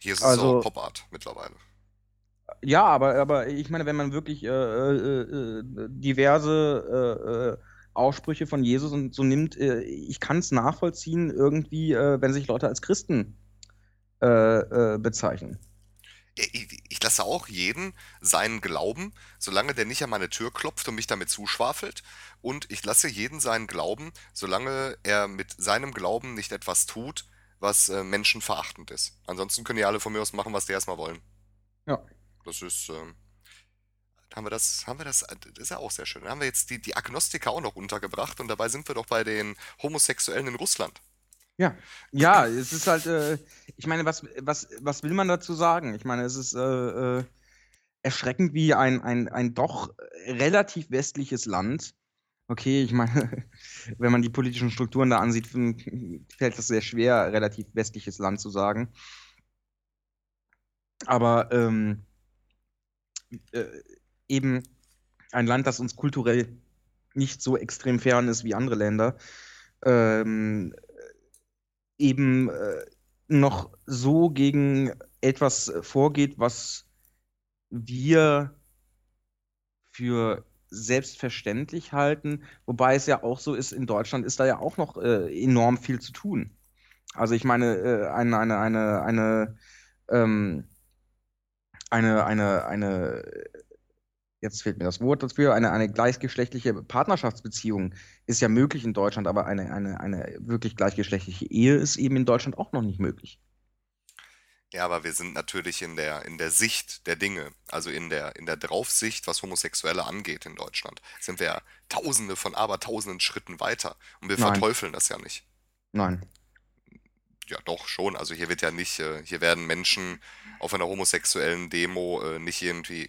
Jesus Also- ist auch Popart mittlerweile. Ja, aber, aber ich meine, wenn man wirklich äh, äh, äh, diverse äh, äh, Aussprüche von Jesus und so nimmt, äh, ich kann es nachvollziehen, irgendwie, äh, wenn sich Leute als Christen äh, äh, bezeichnen. Ich, ich lasse auch jeden seinen Glauben, solange der nicht an meine Tür klopft und mich damit zuschwafelt. Und ich lasse jeden seinen Glauben, solange er mit seinem Glauben nicht etwas tut, was äh, menschenverachtend ist. Ansonsten können die alle von mir aus machen, was die erstmal wollen. Ja. Das ist, ähm, haben wir das, haben wir das, das ist ja auch sehr schön. Dann haben wir jetzt die, die Agnostiker auch noch untergebracht und dabei sind wir doch bei den Homosexuellen in Russland. Ja, ja, es ist halt, äh, ich meine, was, was, was will man dazu sagen? Ich meine, es ist äh, äh, erschreckend, wie ein, ein, ein doch relativ westliches Land, okay, ich meine, wenn man die politischen Strukturen da ansieht, fin- fällt das sehr schwer, relativ westliches Land zu sagen. Aber ähm, äh, eben ein Land, das uns kulturell nicht so extrem fern ist wie andere Länder, ähm, eben äh, noch so gegen etwas vorgeht, was wir für selbstverständlich halten, wobei es ja auch so ist, in Deutschland ist da ja auch noch äh, enorm viel zu tun. Also ich meine, äh, eine, eine, eine, eine, ähm, eine, eine, eine, jetzt fehlt mir das Wort dafür, eine, eine gleichgeschlechtliche Partnerschaftsbeziehung ist ja möglich in Deutschland, aber eine, eine, eine wirklich gleichgeschlechtliche Ehe ist eben in Deutschland auch noch nicht möglich. Ja, aber wir sind natürlich in der, in der Sicht der Dinge, also in der, in der Draufsicht, was Homosexuelle angeht in Deutschland, sind wir ja tausende von abertausenden Schritten weiter. Und wir Nein. verteufeln das ja nicht. Nein. Ja, doch schon. Also hier wird ja nicht, äh, hier werden Menschen auf einer homosexuellen Demo äh, nicht irgendwie,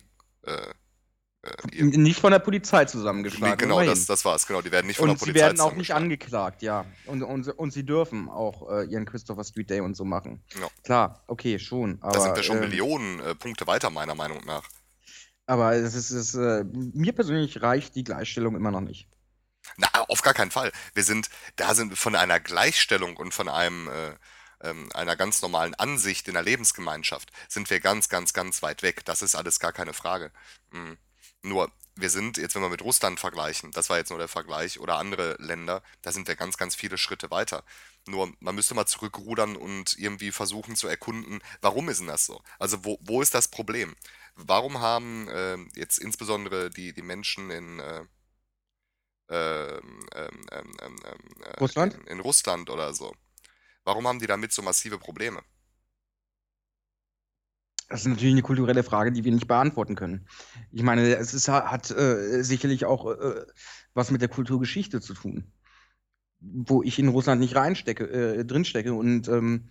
äh, Nicht von der Polizei zusammengeschlagen. genau, immerhin. das, das war's, genau. Die werden nicht von der Und sie Polizei werden auch nicht zusammengeschlagen. angeklagt, ja. Und, und, und sie dürfen auch äh, ihren Christopher Street Day und so machen. Ja. Klar, okay, schon. Aber, Da sind wir schon äh, Millionen äh, Punkte weiter, meiner Meinung nach. aber es ist, es, äh, mir persönlich reicht die Gleichstellung immer noch nicht. Na, auf gar keinen Fall. Wir sind, da sind wir von einer Gleichstellung und von einem, äh, ähm, einer ganz normalen Ansicht in der Lebensgemeinschaft, sind wir ganz, ganz, ganz weit weg. Das ist alles gar keine Frage. Mm. Nur, wir sind, jetzt wenn wir mit Russland vergleichen, das war jetzt nur der Vergleich, oder andere Länder, da sind wir ganz, ganz viele Schritte weiter. Nur, man müsste mal zurückrudern und irgendwie versuchen zu erkunden, warum ist denn das so? Also, wo, wo ist das Problem? Warum haben ähm, jetzt insbesondere die, die Menschen in, äh, ähm, ähm, ähm, ähm, ähm, äh, Russland? In, in Russland oder so. Warum haben die damit so massive Probleme? Das ist natürlich eine kulturelle Frage, die wir nicht beantworten können. Ich meine, es ist, hat äh, sicherlich auch äh, was mit der Kulturgeschichte zu tun, wo ich in Russland nicht reinstecke, äh, drinstecke und ähm,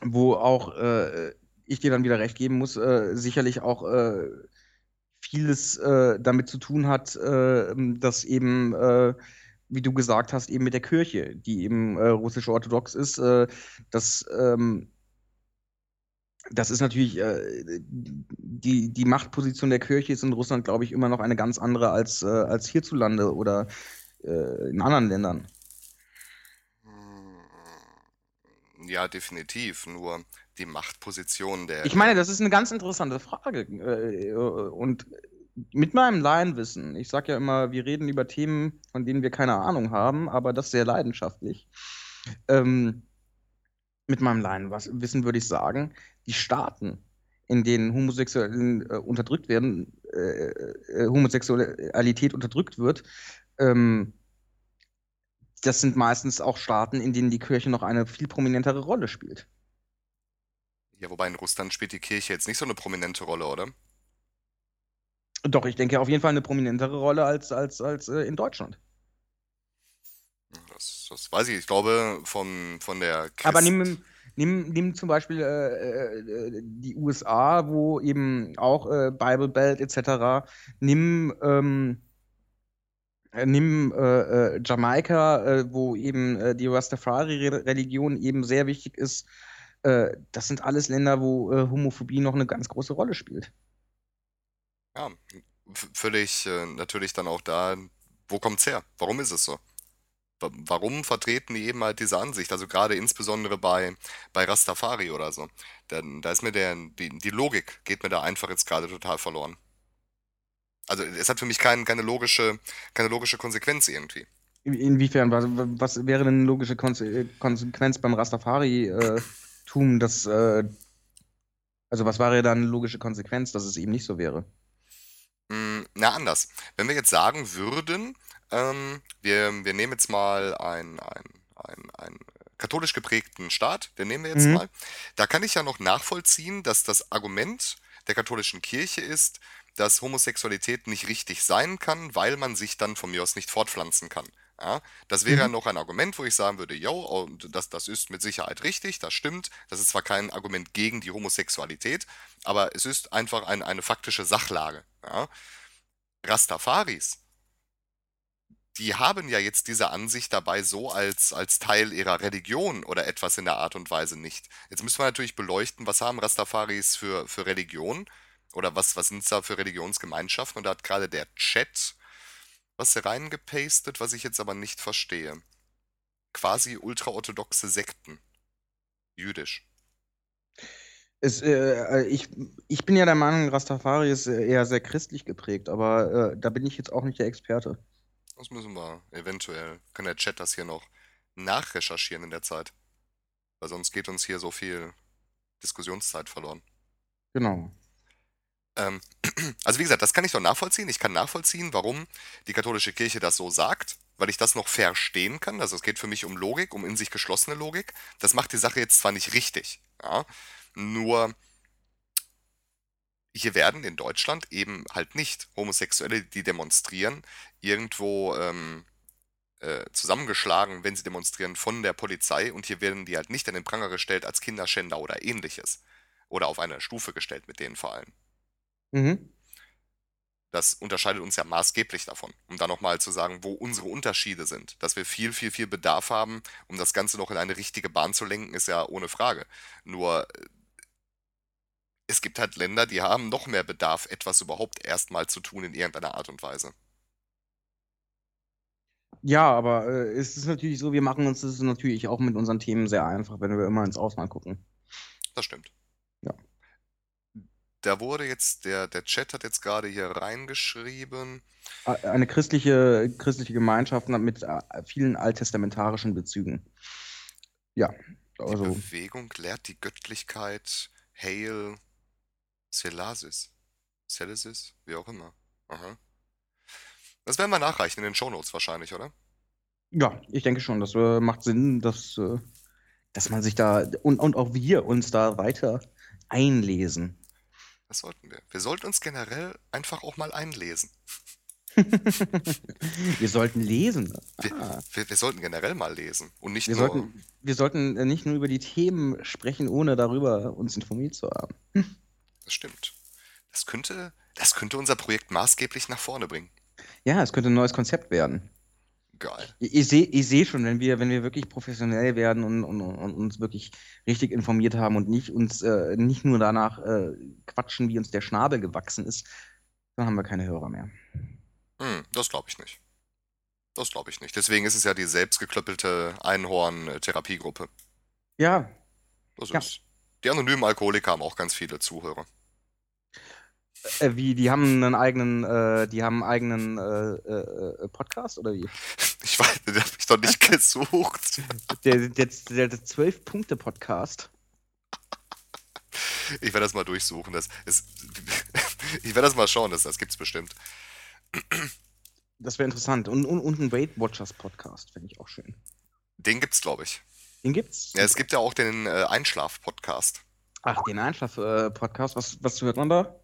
wo auch äh, ich dir dann wieder recht geben muss, äh, sicherlich auch äh, vieles äh, damit zu tun hat, dass eben, wie du gesagt hast, eben mit der Kirche, die eben äh, russisch-orthodox ist, äh, dass ähm, das ist natürlich, äh, die, die Machtposition der Kirche ist in Russland, glaube ich, immer noch eine ganz andere als, äh, als hierzulande oder äh, in anderen Ländern. Hm, Ja, definitiv. Nur die Machtposition der. Ich meine, das ist eine ganz interessante Frage. Äh, und mit meinem Laienwissen, ich sage ja immer, wir reden über Themen, von denen wir keine Ahnung haben, aber das sehr leidenschaftlich. Ähm, mit meinem Laienwissen würde ich sagen, die Staaten, in denen Homosexuellen äh, unterdrückt werden, äh, äh, Homosexualität unterdrückt wird, ähm, das sind meistens auch Staaten, in denen die Kirche noch eine viel prominentere Rolle spielt. Ja, wobei in Russland spielt die Kirche jetzt nicht so eine prominente Rolle, oder? Doch, ich denke auf jeden Fall eine prominentere Rolle als, als, als äh, in Deutschland. Das, das weiß ich. Ich glaube, von, von der Christ Aber nimm, nimm, nimm zum Beispiel äh, äh, die USA, wo eben auch äh, Bible Belt etc. Nimm, ähm, äh, nimm äh, äh, Jamaika, äh, wo eben äh, die Rastafari-Religion eben sehr wichtig ist. Das sind alles Länder, wo Homophobie noch eine ganz große Rolle spielt. Ja, völlig natürlich dann auch da, wo kommt's her? Warum ist es so? Warum vertreten die eben halt diese Ansicht? Also gerade insbesondere bei, bei Rastafari oder so. Dann, da ist mir der, die, die Logik geht mir da einfach jetzt gerade total verloren. Also es hat für mich kein, keine, logische, keine logische Konsequenz irgendwie. Inwiefern? Was, was wäre denn eine logische Konsequenz beim Rastafari-Tum, dass, äh, also was wäre dann eine logische Konsequenz, dass es eben nicht so wäre? Hm, na, anders. Wenn wir jetzt sagen würden, ähm, wir, wir nehmen jetzt mal einen ein, katholisch geprägten Staat, den nehmen wir jetzt mhm. mal, da kann ich ja noch nachvollziehen, dass das Argument der katholischen Kirche ist, dass Homosexualität nicht richtig sein kann, weil man sich dann von mir aus nicht fortpflanzen kann. Ja, das wäre mhm. noch ein Argument, wo ich sagen würde, jo, oh, das, das ist mit Sicherheit richtig, das stimmt. Das ist zwar kein Argument gegen die Homosexualität, aber es ist einfach ein, eine faktische Sachlage. Ja. Rastafaris, die haben ja jetzt diese Ansicht dabei so als, als Teil ihrer Religion oder etwas in der Art und Weise nicht. Jetzt müssen wir natürlich beleuchten, was haben Rastafaris für, für Religion oder was, was sind da für Religionsgemeinschaften? Und da hat gerade der Chat was reingepastet, was ich jetzt aber nicht verstehe. Quasi ultraorthodoxe Sekten. Jüdisch. Es, äh, ich, ich bin ja der Meinung, Rastafari ist eher sehr christlich geprägt, aber äh, da bin ich jetzt auch nicht der Experte. Das müssen wir eventuell. Kann der Chat das hier noch nachrecherchieren in der Zeit? Weil sonst geht uns hier so viel Diskussionszeit verloren. Genau. Ähm, also wie gesagt, das kann ich doch nachvollziehen. Ich kann nachvollziehen, warum die katholische Kirche das so sagt, weil ich das noch verstehen kann. Also es geht für mich um Logik, um in sich geschlossene Logik. Das macht die Sache jetzt zwar nicht richtig, ja, nur hier werden in Deutschland eben halt nicht Homosexuelle, die demonstrieren, irgendwo ähm, äh, zusammengeschlagen, wenn sie demonstrieren, von der Polizei und hier werden die halt nicht an den Pranger gestellt als Kinderschänder oder ähnliches. Oder auf eine Stufe gestellt mit denen vor allem. Mhm. Das unterscheidet uns ja maßgeblich davon, um da nochmal zu sagen, wo unsere Unterschiede sind. Dass wir viel, viel, viel Bedarf haben, um das Ganze noch in eine richtige Bahn zu lenken, ist ja ohne Frage. Nur äh, es gibt halt Länder, die haben noch mehr Bedarf, etwas überhaupt erstmal zu tun in irgendeiner Art und Weise. Ja, aber äh, es ist natürlich so, wir machen uns das natürlich auch mit unseren Themen sehr einfach, wenn wir immer ins Ausland gucken. Das stimmt. Ja da wurde jetzt, der, der Chat hat jetzt gerade hier reingeschrieben. Eine christliche, christliche Gemeinschaft mit äh, vielen alttestamentarischen Bezügen. Ja, also. Die Bewegung lehrt die Göttlichkeit Hail Celasis. Celasis? Wie auch immer. Aha. Das werden wir nachreichen in den Shownotes wahrscheinlich, oder? Ja, ich denke schon. Das äh, macht Sinn, dass, äh, dass man sich da und, und auch wir uns da weiter einlesen. Das sollten wir. Wir sollten uns generell einfach auch mal einlesen. wir sollten lesen. Ah. Wir, wir, wir, sollten generell mal lesen und nicht wir nur. Sollten, wir sollten äh, nicht nur über die Themen sprechen, ohne darüber uns informiert zu haben. Das stimmt. Das könnte, das könnte unser Projekt maßgeblich nach vorne bringen. Ja, es könnte ein neues Konzept werden. Geil. Ich, sehe ich seh schon, wenn wir, wenn wir wirklich professionell werden und, und, und uns wirklich richtig informiert haben und nicht uns äh, nicht nur danach äh, quatschen, wie uns der Schnabel gewachsen ist, dann haben wir keine Hörer mehr. Hm, das glaube ich nicht. Das glaube ich nicht. Deswegen ist es ja die selbstgeklöppelte Einhorn-Therapiegruppe. Ja. Das ja. ist. Die anonymen Alkoholiker haben auch ganz viele Zuhörer. Äh, wie, die haben einen eigenen, äh, die haben einen eigenen äh, äh, Podcast oder wie? Ich weiß, den habe ich doch nicht gesucht. Der, der, der, der 12-Punkte-Podcast. Ich werde das mal durchsuchen. Das ist, ich werde das mal schauen, das, das es bestimmt. Das wäre interessant. Und, und, und ein Weight Watchers Podcast, finde ich auch schön. Den gibt's, glaube ich. Den gibt's? Ja, es gibt ja auch den äh, Einschlaf-Podcast. Ach, den Einschlaf-Podcast. was, was hört man da?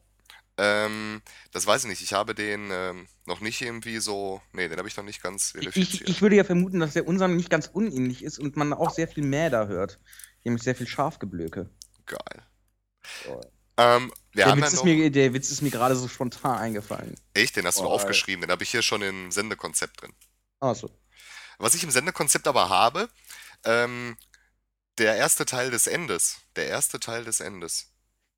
Ähm, das weiß ich nicht. Ich habe den ähm, noch nicht irgendwie so. Nee, den habe ich noch nicht ganz verifiziert. Ich, ich würde ja vermuten, dass der unserem nicht ganz unähnlich ist und man auch sehr viel mehr da hört. Nämlich sehr viel Schafgeblöke. Geil. So. Ähm, der, Witz ja mir, der, Witz ist mir gerade so spontan eingefallen. Echt? Den hast oh, du aufgeschrieben. Den habe ich hier schon im Sendekonzept drin. Ach so. Was ich im Sendekonzept aber habe, ähm, der erste Teil des Endes. Der erste Teil des Endes.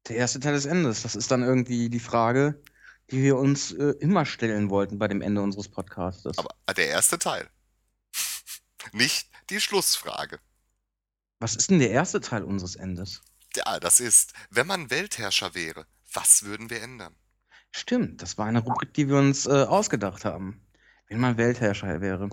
Der erste Teil des Endes, das ist dann irgendwie die Frage, die wir uns äh, immer stellen wollten bei dem Ende unseres Podcasts. Aber äh, der erste Teil. Nicht die Schlussfrage. Was ist denn der erste Teil unseres Endes? Ja, das ist, wenn man Weltherrscher wäre, was würden wir ändern? Stimmt, das war eine Rubrik, die wir uns äh, ausgedacht haben. Wenn man Weltherrscher wäre.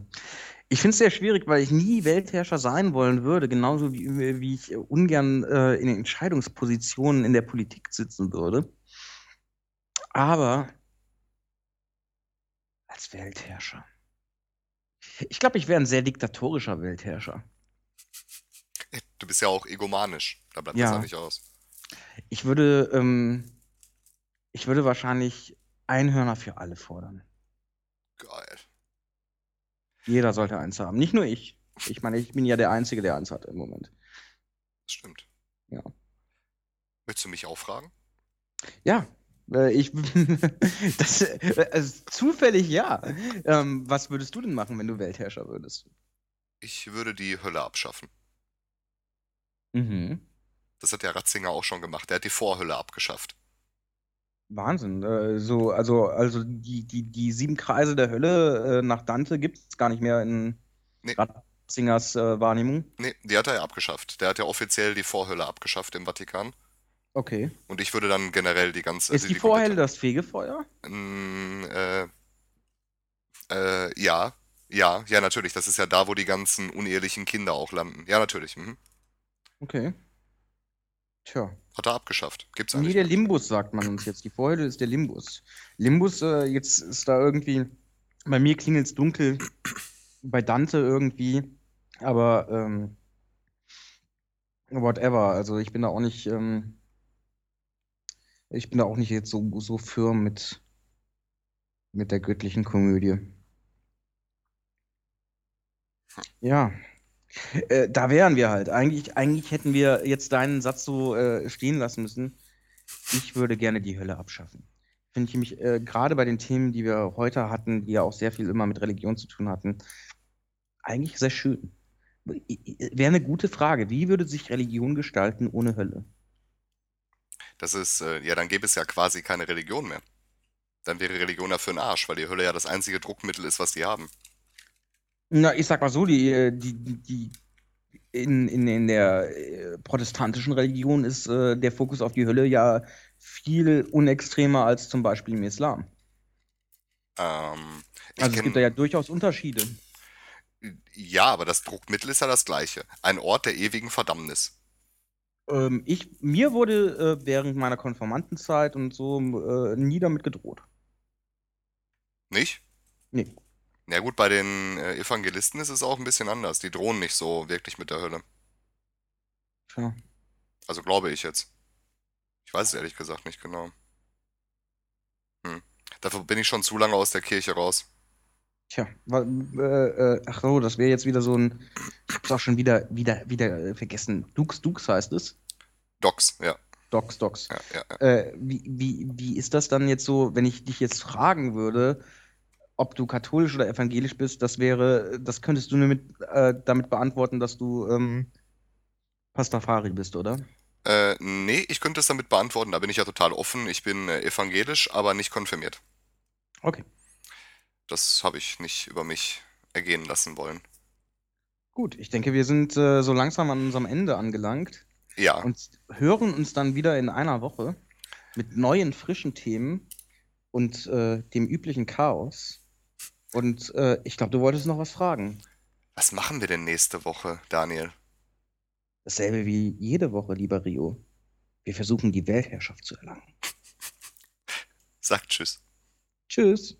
Ich finde es sehr schwierig, weil ich nie Weltherrscher sein wollen würde, genauso wie, wie ich ungern äh, in Entscheidungspositionen in der Politik sitzen würde. Aber als Weltherrscher. Ich glaube, ich wäre ein sehr diktatorischer Weltherrscher. Du bist ja auch egomanisch. Da bleibt Ja. das ja nicht aus. Ich würde, ähm, ich würde wahrscheinlich Einhörner für alle fordern. Geil. Jeder sollte eins haben. Nicht nur ich. Ich meine, ich bin ja der Einzige, der eins hat im Moment. Das stimmt. Ja. Möchtest du mich auch fragen? Ja, äh, ich, das, also zufällig ja. Ähm, was würdest du denn machen, wenn du Weltherrscher würdest? Ich würde die Hölle abschaffen. Mhm. Das hat der Ratzinger auch schon gemacht. Der hat die Vorhölle abgeschafft. Wahnsinn. Äh, so, also, also die, die, die sieben Kreise der Hölle äh, nach Dante gibt es gar nicht mehr in Nee. Ratzingers äh, Wahrnehmung. Nee, die hat er ja abgeschafft. Der hat ja offiziell die Vorhölle abgeschafft im Vatikan. Okay. Und ich würde dann generell die ganze. Ist die Vorhölle das Fegefeuer? Mm, äh, äh, ja, ja, ja, natürlich. Das ist ja da, wo die ganzen unehelichen Kinder auch landen. Ja, natürlich. Mhm. Okay. Tja. Hat er abgeschafft. Gibt's Nee, der. Limbus sagt man uns jetzt. Die Vorhölle ist der Limbus. Limbus, äh, jetzt ist da irgendwie, bei mir klingelt es dunkel, bei Dante irgendwie, aber ähm, whatever. Also ich bin da auch nicht, ähm, ich bin da auch nicht jetzt so, so firm mit, mit der göttlichen Komödie. Ja. Äh, da wären wir halt. Eigentlich, eigentlich hätten wir jetzt deinen Satz so äh, stehen lassen müssen. Ich würde gerne die Hölle abschaffen. Finde ich mich äh, gerade bei den Themen, die wir heute hatten, die ja auch sehr viel immer mit Religion zu tun hatten, eigentlich sehr schön. Wäre eine gute Frage. Wie würde sich Religion gestalten ohne Hölle? Das ist, äh, ja, dann gäbe es ja quasi keine Religion mehr. Dann wäre Religion ja für den Arsch, weil die Hölle ja das einzige Druckmittel ist, was die haben. Na, ich sag mal so, die, äh, die, die, die in, in, in der äh, protestantischen Religion ist äh, der Fokus auf die Hölle ja viel unextremer als zum Beispiel im Islam. Ähm, Also es gibt da ja durchaus Unterschiede. ja, aber das Druckmittel ist ja das gleiche. Ein Ort der ewigen Verdammnis. Ähm, ich, mir wurde äh, während meiner Konformantenzeit und so äh, nie damit gedroht. Nicht? Nee. Na gut, bei den äh, Evangelisten ist es auch ein bisschen anders. Die drohen nicht so wirklich mit der Hölle. Tja. Also glaube ich jetzt. Ich weiß es ehrlich gesagt nicht genau. Hm. Dafür bin ich schon zu lange aus der Kirche raus. Tja, wa- äh, äh, ach so, das wäre jetzt wieder so ein. Ich hab's auch schon wieder, wieder, wieder äh, vergessen. Dux Dux heißt es. Docs, ja, Docs Docs. ja, ja, ja. Äh, wie, wie, wie ist das dann jetzt so, wenn ich dich jetzt fragen würde, ob du katholisch oder evangelisch bist? Das wäre, das könntest du nur mit, äh, damit beantworten, dass du ähm, Pastafari bist, oder? Äh, nee, ich könnte es damit beantworten, da bin ich ja total offen. Ich bin äh, evangelisch, aber nicht konfirmiert. Okay. Das habe ich nicht über mich ergehen lassen wollen. Gut, ich denke, wir sind äh, so langsam an unserem Ende angelangt. Ja, und hören uns dann wieder in einer Woche mit neuen, frischen Themen und äh, dem üblichen Chaos. Und äh, ich glaube, du wolltest noch was fragen. was machen wir denn nächste Woche, Daniel? Dasselbe wie jede Woche, lieber Rio. Wir versuchen, die Weltherrschaft zu erlangen. Sagt Tschüss. Tschüss.